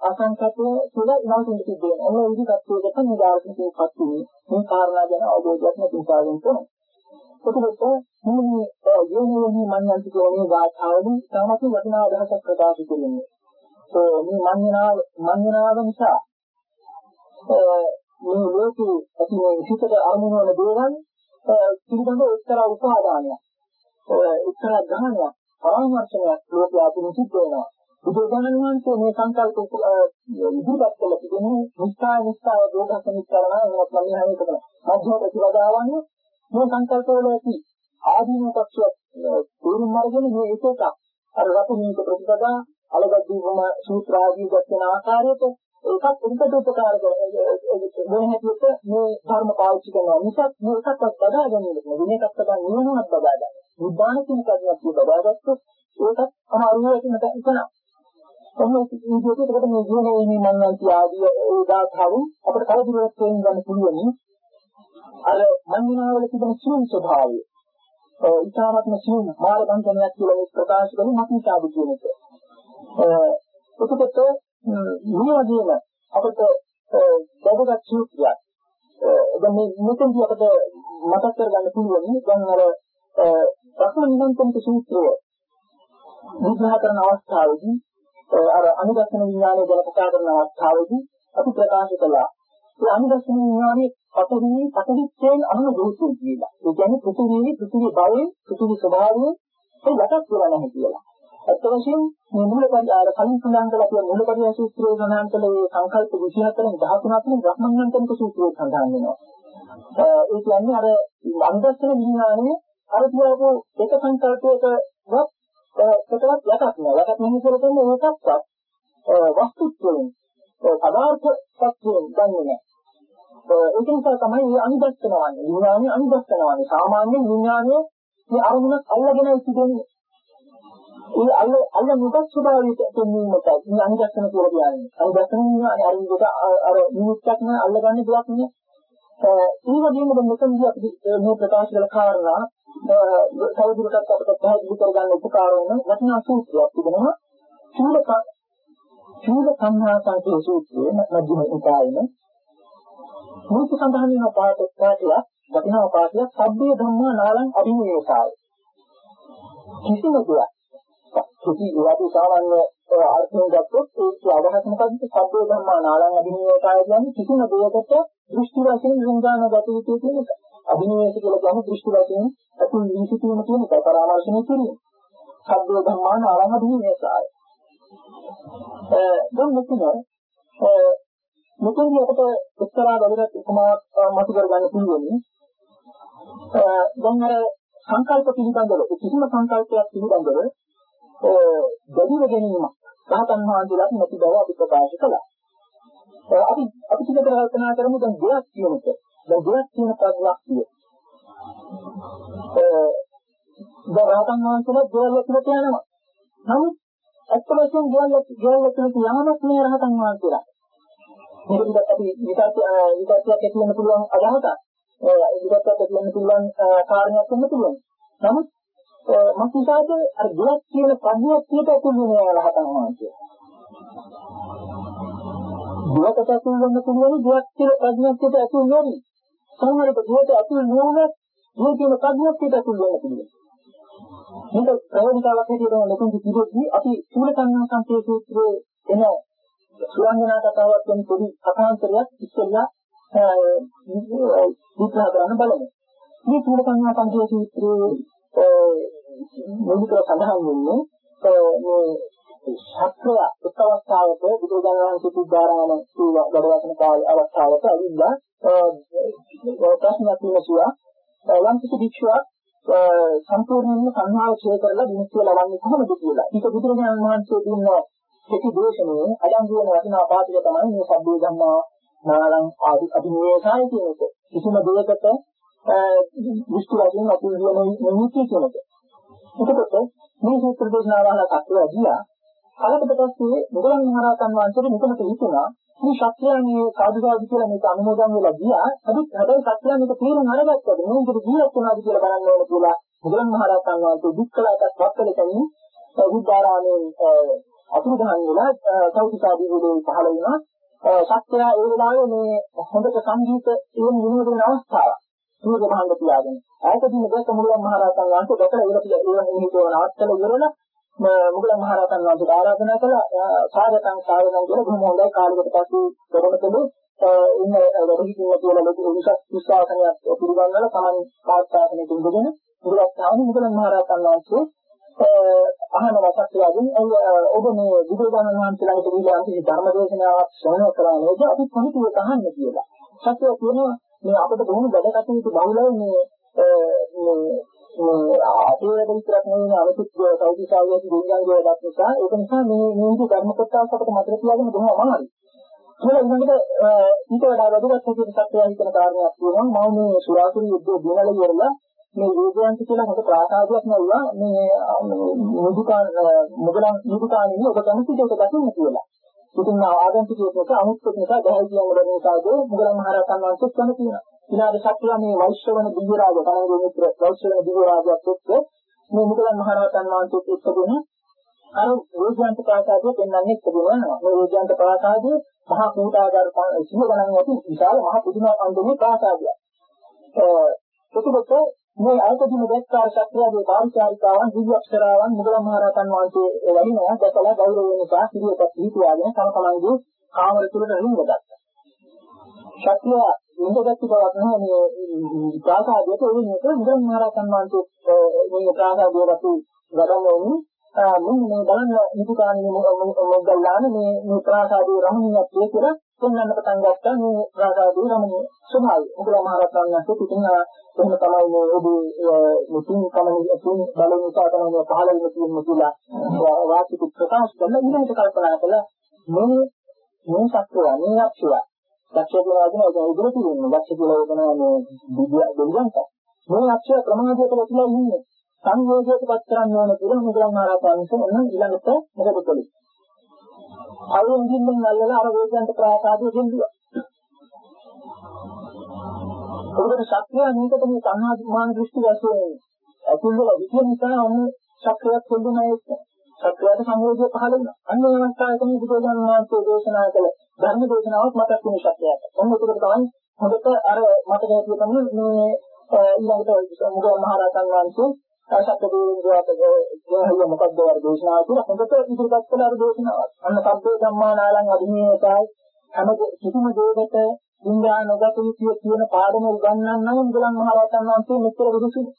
අසංඛතය කියලා ඉනවතින් සිද්ධ වෙනවා. ඔන්න විදි තත්වයකට නිදාර්ශනයකපත් වෙන්නේ මේ කාරණා ගැන අවබෝධයක් නැති නිසා වෙනවා. එතකොට මේ යෝනියෝනි මන්යන්ති කියන්නේ ගාථාවලින් සාමතු වටිනා අදහසක් ප්‍රකාශ කරන්නේ. ඒ මේ මන්යනාව මන්යනාව නිසා මේ ලෝකේ ඇති මේ හිතට අරමුණු වන දේවල් පිළිබඳ එක්තරා උපාදානයක්. එක්තරා ගහනයක් පරාමර්ශනයක් ලෝකයේ අතුරු සිද්ධ වෙනවා. බුදුරජාණන් වහන්සේ මේ සංකල්ප ඉදිරිපත් කළ තිබෙන්නේ නිස්සාය නිස්සාය දෝෂස නිස්සාරණ එනවත් නම් මෙහා එකම මධ්‍ය ප්‍රතිවදාවන්නේ මේ සංකල්ප වල ඇති ආදීන පක්ෂය තේරුම් අරගෙන මේ එක එක අර රතුමීක ප්‍රතිපදා අලගද්දීවම සූත්‍ර ආදී දක්වන ආකාරයට ඒකත් උන්ට උපකාර වෙන හැටියට මේ ධර්ම පාවිච්චි කරනවා නිසා මේ එකක්වත් බදා ගැනීම වෙන එකක් තමයි නිවනවත් බදා ගන්න. නිබ්බාන කියන කරුණක් බදාගත්තොත් ඒකත් අමාරු වෙන තැන. ඔන්න මේ විදිහට ඒකට මේ ජීවනයේ මේ මනෝන්ති ආදී ඒ දාතාවු අපිට කවදිරවත් තේරුම් ගන්න පුළුවන්. අර මන්දිනාවල තිබෙන සියුම් ස්වභාවය. ඒ ඉතාමත්ම සියුම් මාර බන්ධනයක් කියලා මේ ප්‍රකාශ කරන මතිසාදු කියන එක. එතකොට මේ වගේම අපිට දැකගත් සූත්‍රයක්. දැන් මේ මෙතනදී අපිට මතක් කරගන්න පුළුවන් දැන් අර රත්න නිගන්තනික සූත්‍රය විග්‍රහ කරන අවස්ථාවේදී අර අනුදස්සන විඥානය ගැන කතා කරන අවස්ථාවේදී අපි ප්‍රකාශ කළා ඒ අනුදස්සන විඥානයේ පතවි පතවිච්චෙන් අනුභූතිය කියලා. ඒ කියන්නේ පෘථිවියේ පෘථිවි බලයෙන් පෘථිවි ස්වභාවයෙන් ඒ යටත් වෙලා නැහැ කියලා. අත් වශයෙන් මේ මූලපරි ආර කලින් සඳහන් කළ අපේ මූලපරි සූත්‍රයේ සඳහන් කළ මේ සංකල්ප 24න් 13න් බ්‍රහ්මඥාන්තනික සූත්‍රයේ සඳහන් වෙනවා. ඒ කියන්නේ අර අනුදස්සන විඥානයේ අර කියපු එක සංකල්පයකවත් ඒකවත් යටත් නෑ. යටත් නෙමෙයි කියලා කියන්නේ ඒකක්වත් වස්තුත්වයෙන් පදාර්ථ සත්‍යයෙන් ගන්නෙ නෑ. ඒක නිසා තමයි මේ අනුදස්සනවන්නේ. විඥානයේ අනුදස්සනවන්නේ. සාමාන්‍ය විඥානයේ මේ අරමුණක් අල්ලගෙන සිටින්නේ. ඒ අල්ල අල්ල මුදක් ස්වභාවයට දෙන්නීමට මේ අනුදස්සන කියලා කියන්නේ. අනුදස්සන විඥානයේ අරමුණක අර නිමිත්තක් නෑ අල්ලගන්න දෙයක් නෑ. ඒ වගේම දැන් මෙතනදී අපි මේ ප්‍රකාශ කළ කාරණා තවදුරටත් අපිට පැහැදිලි කරගන්න උපකාර වෙන වටිනා සූත්‍රයක් තිබෙනවා. චූලක චූල සංහා සංකේ සූත්‍රයේ මධ්‍යම නිකායේ මේක සඳහන් වෙන පාඩක පාඩයක් වටිනා පාඩයක් සබ්බේ ධම්මා නාලං අභිනේසාය. කිසිම දෙයක් කිසි ඒවාගේ සාමාන්‍ය අර්ථයෙන් ගත්තොත් ඒක අදහස් මොකද්ද? සබ්බේ ධම්මා නාලං අභිනේසාය කියන්නේ කිසිම දෙයකට දෘෂ්ටි වශයෙන් විඳාන ගත යුතු කියන එක. අභිනේස කියලා කියන්නේ දෘෂ්ටි වශයෙන් අතුල් විසිතීම කියන එක පරාමර්ශණය කිරීම. සබ්බේ ධම්මා නාලං අභිනේසාය. දැන් මෙතන මෙතනදී අපට එක්තරා වැදගත් උපමාවක් මතු කරගන්න පුළුවන්. දැන් අර සංකල්ප පිළිබඳව කිසිම සංකල්පයක් පිළිබඳව දෙවිව ගැනීම රහතන් වහන්සේලාට නැති බව අපි ප්‍රකාශ කළා. අපි අපි ටිකක් කල්පනා කරමු දැන් දෙයක් කියන එක. දැන් දෙයක් කියන ප්‍රඥාක්තිය. දැන් රහතන් වහන්සේලා දෙවල් එක්කට යනවා. නමුත් ඇත්ත වශයෙන්ම දෙවල් දෙවල් එක්කට යamak නෑ රහතන් වහන්සේලා. මේකත් අපි විකල්ප විකල්පයක් ඇති වෙන්න පුළුවන් අදහසක්. විකල්පයක් ඇති වෙන්න පුළුවන් කාරණයක් වෙන්න පුළුවන්. නමුත් මක්නිසාද අර දෙයක් කියන ප්‍රඥාක්තියට අතුල් වෙනවා රහතන් වහන්සේ. දෙයකට අතුල් වෙන්න පුළුවන් දෙයක් කියන ප්‍රඥාක්තියට අතුල් නොවි. සමහරවිට දෙයට අතුල් නොවුනත් මේ කියන ප්‍රඥාක්තියට අතුල් වෙන්න පුළුවන්. මේක ප්‍රයෝගිකාවක් හැටියට මෙතනදි කිව්වොත් අපි සූල සංඥා සංකේත සූත්‍රයේ එන සුරංගනා කතාවක් වෙන පොඩි කථාන්තරයක් ඉස්සෙල්ලා විග්‍රහ කරන්න බලමු. මේ සූල සංඥා සංකේත සූත්‍රයේ මූලිකව සඳහන් වෙන්නේ මේ ශක්‍රය එක් අවස්ථාවක බුදුරජාණන් වහන්සේ සිද්ධාරාම සීල වැඩ වසන කාල අවස්ථාවක අවිද්දා ප්‍රශ්නයක් විමසුවා යම් කිසි භික්ෂුවක් සම්පූර්ණයෙන්ම සංහාව ඡේ කරලා විමුක්තිය ලබන්නේ කොහොමද කියලා. ඒක බුදුරජාණන් වහන්සේ දුන්න කෙටි දේශනාවේ අඩංගු වෙන වටිනා පාඩක තමයි මේ සබ්බේ ධම්මා නාලං ආදි අභිනේසාය කියන එක. කිසිම දෙයකට දෘෂ්ටි වශයෙන් අපි කියන නිමිති කියන එක. එතකොට මේ සූත්‍ර දේශනාව අහලා කට්ටිය ගියා. කලකට පස්සේ මුගලන් මහරහතන් වහන්සේට මෙතනට හිතුණා මේ ශක්තියන්නේ සාධුකාද කියලා මේක අනුමෝදන් වෙලා ගියා. හැබැයි ශක්තියන් මේක තීරණ අරගත්තද මේ විදිහට ජීවත් වෙනවාද කියලා බලන්න ඕන කියලා මුගලන් මහරහතන් වහන්සේ දුක්ඛලකට වත්තලකෙන් බුද්ධාරාමයේ අතුරුදහන් වෙලා සෞතිකාදී වේලේ පහළ වුණා. ශක්තිය ඒ වෙලාවේ මේ හොඳට සංගීත ඒ විනෝද වෙන අවස්ථාවක්. සූර්ය මහන්ද තියාගෙන. ආයතදින දෙක මුගලන් මහරහතන් වහන්සේ දැකලා ඒක පිළිවෙල ඒ හිතේ නවත්තල ඉවරලා මුගලන් මහරහතන් වහන්සේට ආරාධනා කළා සාගතං සාගතං කියලා බොහොම හොඳයි කාලයකට පස්සේ ගොඩනකලු ඉන්න වැඩිහිටියෝ කියලා ලොකු විශේෂ විශ්වාසනයක් පිළිගන්නලා තමන් කාර්යාසනයේ ඉඳගෙන ඉඳලා මුගලන් මහරහතන් වහන්සේ අහන වසක් කියලාගෙන ඔබ මේ බුදුරජාණන් වහන්සේ ළඟට ගිහිල්ලා අන්තිම ධර්ම දේශනාවක් ශ්‍රවණය කරා නේද අපි කොහොමද අහන්න කියලා. සත්‍ය කියනවා මේ අපිට බොහොම වැඩ කටයුතු බහුලව මේ මේ ආදී වැඩ විතරක් නෙවෙයි අනිත් සෞදිසාවියේ දෙවියන්ගේ වැඩක් නිසා ඒක නිසා මේ මේ ධර්ම කොටස් අපිට මතක තියාගන්න බොහොම අමාරුයි. කියලා ඊළඟට ඊට වඩා වැදගත් විදිහට සත්‍යය හිතන කාරණයක් කියනවා මම මේ සුරාසුරි යුද්ධය දිනලා ඉවරලා මේ වේදයන්ත කියලා හොඳ ප්‍රාසාදයක් නැවුවා මේ මුදුකාන් මුගලන් මුදුකාණින් ඔබ කැමති දෙයක දකින්න කියලා. ඉතින් ආගන්තුකයෙක් නිසා අමුත්‍යක් නිසා ගහයි කියන බැරි නිසාද මුගලන් මහරහතන් වහන්සේ කැමති වෙනවා. ඊළඟ සත්‍ය මේ වෛශ්‍රවණ දිව්‍ය රාජ තමන්ගේ මිත්‍ර වෛශ්‍රවණ දිව්‍ය රාජයාත් එක්ක මේ මුගලන් මහරහතන් වහන්සේත් එක්කගෙන අර රෝජාන්ත ප්‍රාසාදය පෙන්වන්නේ එක්කගෙන යනවා. මේ රෝජාන්ත ප්‍රාසාදයේ මහා කූටාගාර සිහ ගණන් ඇති විශාල මහා පුදුම අන්දමේ ප්‍රාසාදයක්. එතකොට මේ අල්පදින දැක්කාර ශක්තියගේ පාරිචාරිකාවන් දිව්‍ය අක්ෂරාවන් මුගලන් මහරහතන් වහන්සේ වඩිනවා දැකලා ගෞරව නිසා සිරියපත් හිතුවාගෙන තම තමන්ගේ කාමර තුලට රිංගගත්තා. ශක්තිය ඉඳගත්තු බවක් නැහැ මේ ප්‍රාසාදයට ඒ නිසා මුගලන් මහරහතන් වහන්සේ මේ ප්‍රාසාදයට අපි වඩන්නේ මුන් මේ බලන්න නිකුකාණී මොග්ගල්ලාන මේ මේ ප්‍රාසාදයේ රමණීයත්වය කියලා පෙන්වන්න පටන් ගත්තා මේ ප්‍රාසාදයේ රමණීය ස්වභාවය. මුගලන් මහරහතන් වහන්සේ පිටින් එහෙම තමයි මේ ඔබේ මුතුන් කමනේ තුන් බල නිසා තමයි පහළ වෙන තියෙන්නේ කියලා වාචික ප්‍රකාශ කරලා ඊළඟට කල්පනා කළා මේ මේ සත්‍යය මේ අක්ෂරය දක්ෂ කියලා වදින ඒක උදේ තියෙන්නේ. දක්ෂ කියලා වෙනවා මේ දෙවියන්ට. මේ අක්ෂර ප්‍රමාදයට වැටිලා ඉන්නේ. සංයෝගයට පත් කරන්න ඕන කියලා මුගලන් මහරහතන් වහන්සේ ඊළඟට මොකද කළේ? අරුන් දින්නෙන් අල්ලලා අර වේදන්ත ප්‍රාසාදයේ ගෙන්දුවා. ඒකට ශක්තිය මේකට මේ සංහාමාන දෘෂ්ටි වශයෙන් අතුල්ල විදිය නිසා අන්න ශක්තියක් හොඳුනා ඒක. සත්‍යයට සංයෝගය පහළ වෙනවා. අන්න ඒ අවස්ථාවේ තමයි බුදුරජාණන් වහන්සේ දේශනා කළ ධර්ම දේශනාවක් මතක් වෙන ශක්තියක්. ඔන්න ඒක තමයි හොඳට අර මතක ඇතුළේ තමයි මේ ඊළඟට මුගලන් මහරහතන් වහන්සේ සත්‍ය දේවියන්ට ගෝහිය මොකක්ද වර දේශනාව කියලා හොඳට ඉදිරිපත් කළ අර දේශනාවක්. අන්න සබ්බේ ධම්මානාලං අධිමේයසයි හැම කිසිම දෙයකට ඉන්ද්‍රා නොගත යුතු කියන පාඩම උගන්වන්න නම් මුගලන් මහරහතන් වහන්සේ මෙච්චර විදුසුයි.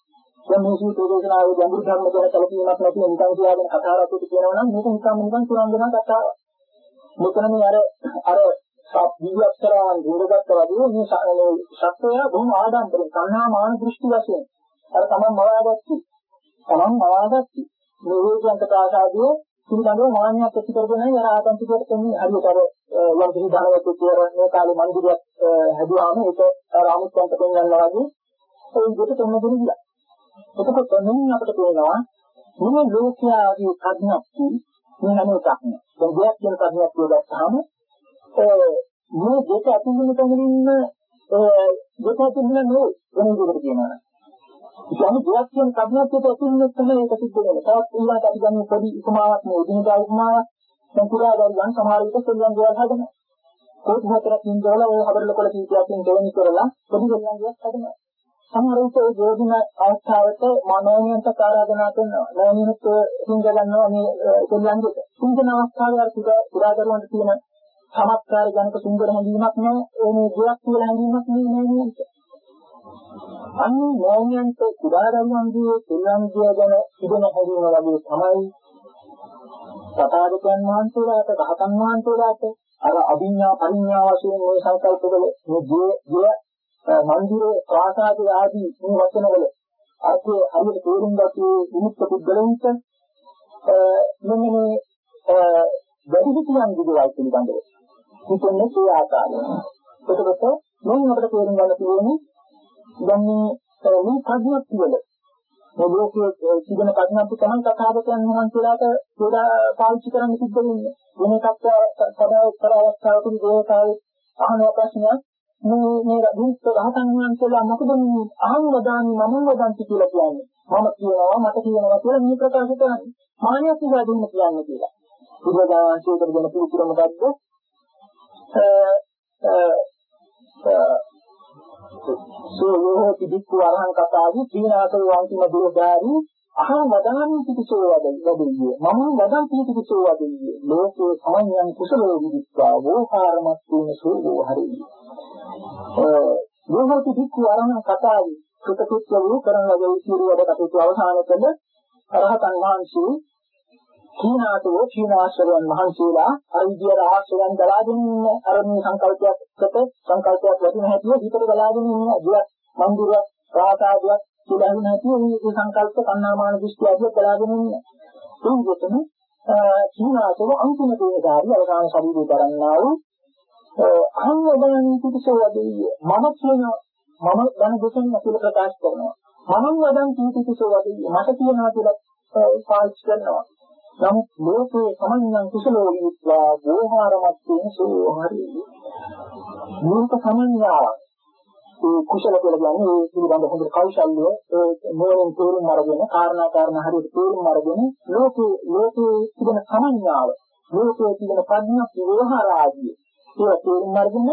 දැන් මේ සූත්‍ර දේශනාවේ ගැඹුරු ධර්ම ගැන කලකිරීමක් නැතිව නිකන් කියාගෙන කතා රතුට කියනවා නම් මේක නිකන් නිකන් සුරංගනා කතාවක්. මෙතන මේ අර අර සබ්බී අක්ෂරයන් දිනගත්ත වගේ මේ ශක්තිය බොහොම ආඩම්බරෙන් සංහා මාන දෘෂ්ටි වශයෙන් අර තමන් මවාගත්තු තමන් මවාගත්තු මේ වේදන්ත ප්‍රාසාදයේ පිළිබඳව මානියක් ඇති කරගෙන යන ආතන්තිකයට කියන්නේ හරියට අර යම් කිසි ධනවත් කියන මේ කාලේ මන්දිරයක් හැදුවාම ඒක රාමුත්වන්ට පෙන්වනවා වගේ ඒ විදිහට තොන්න දෙන්න එතකොට මෙන්න අපිට පේනවා මේ ලෝකයාගේ ප්‍රඥප්ති මේ හැම එකක්ම. දැන් දෙයක් කියන ප්‍රඥප්තිය දැක්කහම මේ දෙක අතුලින් තැනින්න දෙක අතුලින් නෙවෙයි වෙන විදිහට කියනවා. කියන්නේ දෙයක් කියන ප්‍රඥප්තියට අතුලින් තමයි ඒක සිද්ධ වෙන්නේ. තවත් ඊළඟට අපි ගන්න පොඩි උපමාවක් නේ උදිනදා උපමාවක්. දැන් පුරා දරුවන් සමහර විට සෙල්ලම් දේවල් හදනවා. කෝටි හතරක් ඉඳලා ඔය හදරල කොළ කීපයක් දෙවෙනි කරලා පොඩි සෙල්ලම් දේවල් හදනවා. සමහර විට ඒ යෝධින අවස්ථාවට මනෝනියන්ත ආරාධනා කරනවා. නෝනියන්ත හිඟ ගන්නවා මේ දෙල්ලන්ගේ. සිංහන අවස්ථාවේ අර පුරාදරුවන්ට තියෙන සමත්කාර ජනක සුන්දර හැඟීමක් නෑ. ඒ මේ ගොඩක් කියලා හැඟීමක් නෙවෙයි නෝනියන්ට. අන්නේ නෝනියන්ත පුරාදරුවන්ගේ දෙල්ලන්ගේ ගැන තිබෙන හැඟීම වගේ තමයි සතාවකයන් වහන්සේලාට රහතන් වහන්සේලාට අර අභිඥා පරිඥා වශයෙන් මේ සංකල්පවල මේ ජීය ජීය මන්දිර ප්‍රාසාද ආදී මේ වචනවල අර්ථය හරියට තේරුම් ගත්තේ විමුක්ත පුද්ගලයන්ට මෙන්න මේ වැඩි හිතියන් විදිහට පිළිබඳව හිතන්නේ ඒ ආකාරයෙන් එතකොට මම අපිට තේරුම් ගන්න තියෙන්නේ දැන් මේ මේ ප්‍රඥප්තිය වල මේ ලෝකයේ තිබෙන ප්‍රඥප්තිය තමයි කතාවකයන් වහන්සේලාට වඩා පාවිච්චි කරන්න සිද්ධ වෙන්නේ. වෙන එකක් සදා උත්තර අවස්ථාවකදී දේවතාවෝ අහන ප්‍රශ්නයක් මේ මේ රහත් රහතන් වහන්සේලා මොකද මේ අහං වදානි මම වදන්ති කියලා කියන්නේ. මම කියනවා මට කියනවා කියලා මේ ප්‍රකාශ කරන්නේ. මානියක් කියලා දෙන්න කියන්නේ කියලා. බුදුදානසේකට දෙන පිළිතුර මොකද්ද? සෝයෝ පිටික්කු අරහං කතාවි තීනාසෝ වන්තිම දුරදාරි අහං වදාමි පිටිසෝ වදින්නේ මම වදන් පිටිසෝ වදින්නේ ලෝකේ සමයන් කුසලෝ විදිත්වා වෝකාරමත් වූ සෝයෝ හරියි යෝහෝ පිටික්කු අරහං කතාවි සුතපුත්‍ර වූ කරන ලද සියලු වැඩ කටයුතු අවසන් කළ අරහතන් වහන්සේ කීනාතෝ කීනාශ්‍රයන් මහන්සියලා අර විදියට ආශ්‍රයන් දලාගෙන ඉන්න අර මේ සංකල්පයක්කට සංකල්පයක් ලැබෙන හැටිය විතර දලාගෙන ඉන්න අදිය මන්දිර ප්‍රාසාදයක් කියලා හින හැටිය මේ සංකල්ප කන්නාමාන දෘෂ්ටි අදිය දලාගෙන ඉන්න. ඒ විදිහටම කීනාතෝ අන්තිම දේහදාරි අවසාන ශරීරය දරන්නා වූ අහංවදනී පිටසෝවදී මම කියන මම දැන දෙකෙන් අපිට ප්‍රකාශ කරනවා. මම වදන් කීතිසෝවදී මට කියනවා කියලා පාවිච්චි කරනවා. නමුත් ලෝකේ සමන්නම් කුසලෝ විත්වා ගෝහාරමත් වෙන සෝ හරි. මේක සමන්නාවක් ඒ කුසල කියලා කියන්නේ ඒ පිළිබඳ හොඳ කෞශල්‍ය ඒ මොනින් තේරුම් අරගෙන කාරණා කාරණා හරියට තේරුම් අරගෙන ලෝකේ ලෝකේ තිබෙන සමන්නාව ලෝකේ තිබෙන ප්‍රඥා ව්‍යවහාර ආදී ඒක තේරුම් අරගෙන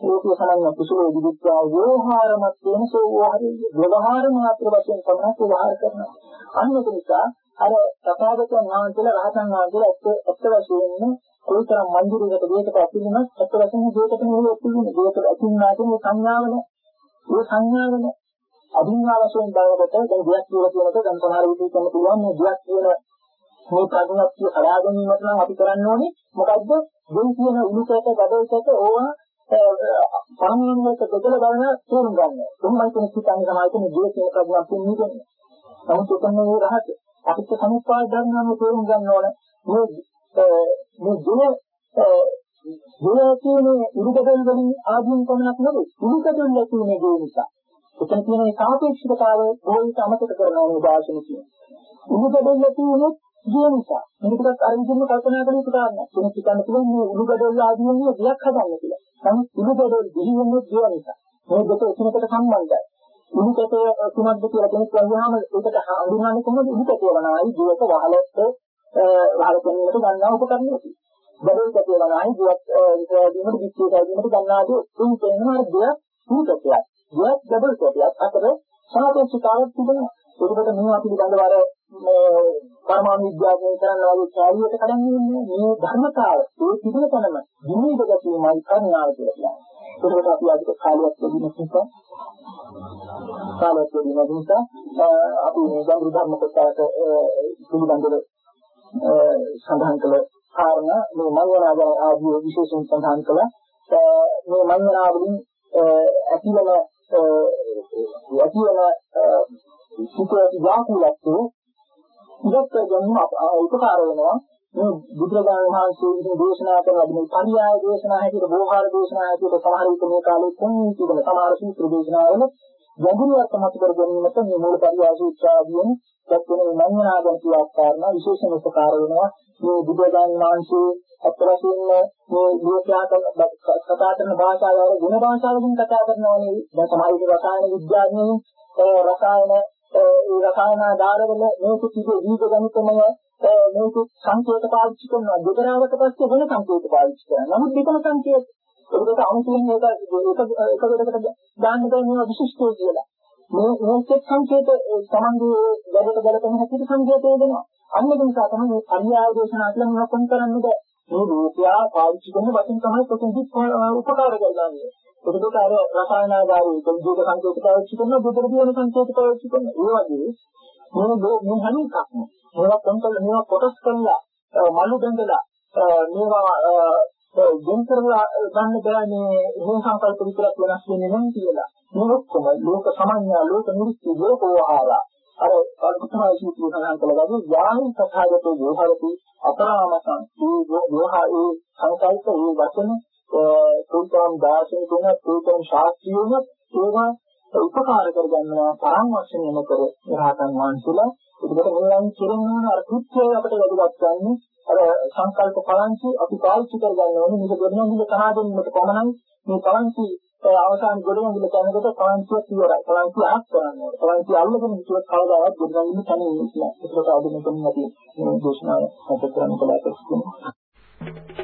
ලෝකේ සමන්නා කුසලෝ විත්වා ගෝහාරමත් වෙන සෝ හරි. ව්‍යවහාර මාත්‍ර වශයෙන් තමයි ව්‍යවහාර කරනවා අන්න ඒක නිසා අර තථාගතයන් වහන්සේලා රහතන් වහන්සේලා ඇත්ත ඇත්ත වශයෙන්ම කොයිතරම් මන්දිරයකට දෙයකට ඇතුළුනත් ඇත්ත වශයෙන්ම දෙයකට නෙවෙයි ඇතුළුනේ දෙයකට ඇතුළුනාට මේ සංඥාවන ඒ සංඥාවන අභිඥා වශයෙන් බලනකොට දැන් දෙයක් කියලා කියනකොට දැන් සමහර විදිහට කියන්න පුළුවන් මේ දෙයක් කියන මේ ප්‍රඥාත්ය හරහා ගැනීමට නම් අපි කරන්න ඕනේ. මොකද්ද? දෙන් කියන උණුසයට ගඩොල්සට ඕවා පරමාණුවක බෙදලා බලන තේරුම් ගන්න. කොහොමද කියන සිතන්නේ තමයි මේ දෙය කියන ප්‍රඥාත්ය නිදෙන්නේ. නමුත් උතන මේ රහස අපිට සමුප්පාද ධර්මයන් තේරුම් ගන්න ඕන. මේ මේ දුන දුන කියන්නේ උරුකඩල් වලින් ආදීන් කොනක් නෙවෙයි උරුකඩල් ලැබුණේ ඒ නිසා. එතන තියෙන ඒ සාපේක්ෂතාවය බොහෝවිට අමතක කරනවා මේ දාර්ශනික කියන්නේ උරුකඩල් ලැබුණේ ඒ නිසා. මේකත් අර විදිහම කල්පනා කරලා ඉතාලන්න කෙනෙක් හිතන්න පුළුවන් මේ උරුකඩල් ආදීන් වල දෙයක් හදන්න කියලා. නමුත් උරුකඩල් දෙහිවෙන්නේ ඒ නිසා. මේ දෙක එකිනෙකට සම්බන්ධයි. උණුකතේ කුමක්ද කියලා කෙනෙක් කියනවාම ඒකට හඳුන්වන්නේ කොහොමද උණුකතේ වනායි ජීවිත වහලට වහල කෙනෙකුට ගන්නා උපකරණයක්. බඩේ කතේ වනායි ජීවිත දීමට පිටේ දීමට ගන්නාදී තුන් තේනවා දෙය උණුකතයක්. දෙයක් ඩබල් කතයක් අතර සාපේක්ෂතාවක් තිබෙනවා. ඒකට මේ අපි පිළිබඳව අර පරමාණු විද්‍යාවෙන් කරන්න වගේ කැලියට කඩන්නේ මේ ධර්මතාව ඒ තිබෙන තැනම විනීත ගැටීමයි කර්ණාව කියලා කියන්නේ. ඒකට අපි අද කාලයක් දෙන්න නිසා කාලයක් දෙන්න නිසා අපි මේ ගැඹුරු ධර්ම කොටසට පිළිබඳව සඳහන් කළ කාරණා මේ මනෝනාග ආදී විශේෂයෙන් සඳහන් කළ මේ මනෝනාවලින් ඇතිවන ඇතිවන සුඛ යාකුලත්තු ඉවත් කරගන්න උපකාර වෙනවා. මේ බුදුරජාණන් වහන්සේ විසින් දේශනා කරන මේ පරියාය දේශනා හැටියට බෝහාර දේශනා හැටියට සමහර විට මේ කාලේ කොන්නේ තිබෙන සමහර සූත්‍ර දේශනාවල ගැඹුරුවක් මත කර ගැනීමට මේ මූල පරියාය සූත්‍ර ආදීන් දක්වන මේ මඤ්ඤණාගම කියලා කාරණා විශේෂම උපකාර වෙනවා. මේ බුදුරජාණන් වහන්සේ අත්වශයෙන්ම මේ ලෝකයා කතා කරන භාෂාව වල ගුණ භාෂාවකින් කතා කරනවා නෙවෙයි දැන් සමහර විට රසායන විද්‍යාඥයෝ රසායන ඒ රසායන ආධාරවල මේක කිසි දීර්ඝ ගණිතමය මේක සංකේත පාවිච්චි කරනවා. දෙකරාවට පස්සේ වෙන සංකේත පාවිච්චි කරනවා. නමුත් දෙකම සංකේත. ඒකට අමුතුවෙන් මේක එක එකකට දාන්න බෑ මේවා විශිෂ්ටයි කියලා. මේ මේකේ සංකේත සමන්ගේ වැඩට ගලපෙන හැටියට සංකේතය දෙනවා අන්න ඒක නිසා තමයි මේ පරියාය දේශනා කියලා මොනවද කොහොම කරන්නද මේ රූපයා පාවිච්චි කරන වචන තමයි කොටින්දි උපකාර කරගන්නේ. ඒකට අර රසායන ආධාරයේ විද්‍යුත් සංකේත පාවිච්චි කරන බුදුර කියන සංකේත පාවිච්චි කරන ඒ වගේ මේ මේ හැම එකක්ම මේවා කොන්ටල් මේවා කොටස් කරලා මලු බඳලා මේවා දෙන් කරලා ගන්න බෑ මේ මේ සංකල්ප විතරක් වෙනස් වෙන්නේ නැහැ කියලා. මේ ඔක්කොම ලෝක සමඤ්ඤා ලෝක නිරුක්ති ලෝකෝහාරා අර අල්පතමයි සූත්‍රය සඳහන් කළා වගේ යාහින් සත්‍යගතෝ යෝහරති අපරාමසං මේ යෝහා ඒ සංකල්ප ඒ වචන තුන්තරම් දාර්ශනික තුන තුන්තරම් ශාස්ත්‍රීයම ඒවා උපකාර කරගන්නවා තරම් වශයෙන් නොකර රහතන් වහන්සේලා ඒකට මේවායින් කෙරෙන අර කෘත්‍යය අපිට වැදගත් ගන්නේ අර සංකල්ප පලංචි අපි පාවිච්චි කරගන්න ඕනේ. මේක ගොඩනැගිල්ල තනා දෙන්නට පමණයි. මේ පලංචි අවසාන ගොඩනැගිල්ල තැනකට පලංචිය ඉවරයි පලංචි අහක් කරන්න ඕනේ. පලංචි අල්ලගෙන හිතුවත් කවදාවත් ගොඩනැගිල්ල තනියෙන්නේ නැහැ. ඒකට අදින කෙනෙක් නැති මේ දේශනාව සැප කරන්න බලාපොරොත්තු වෙනවා.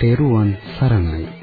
තෙරුවන් සරණයි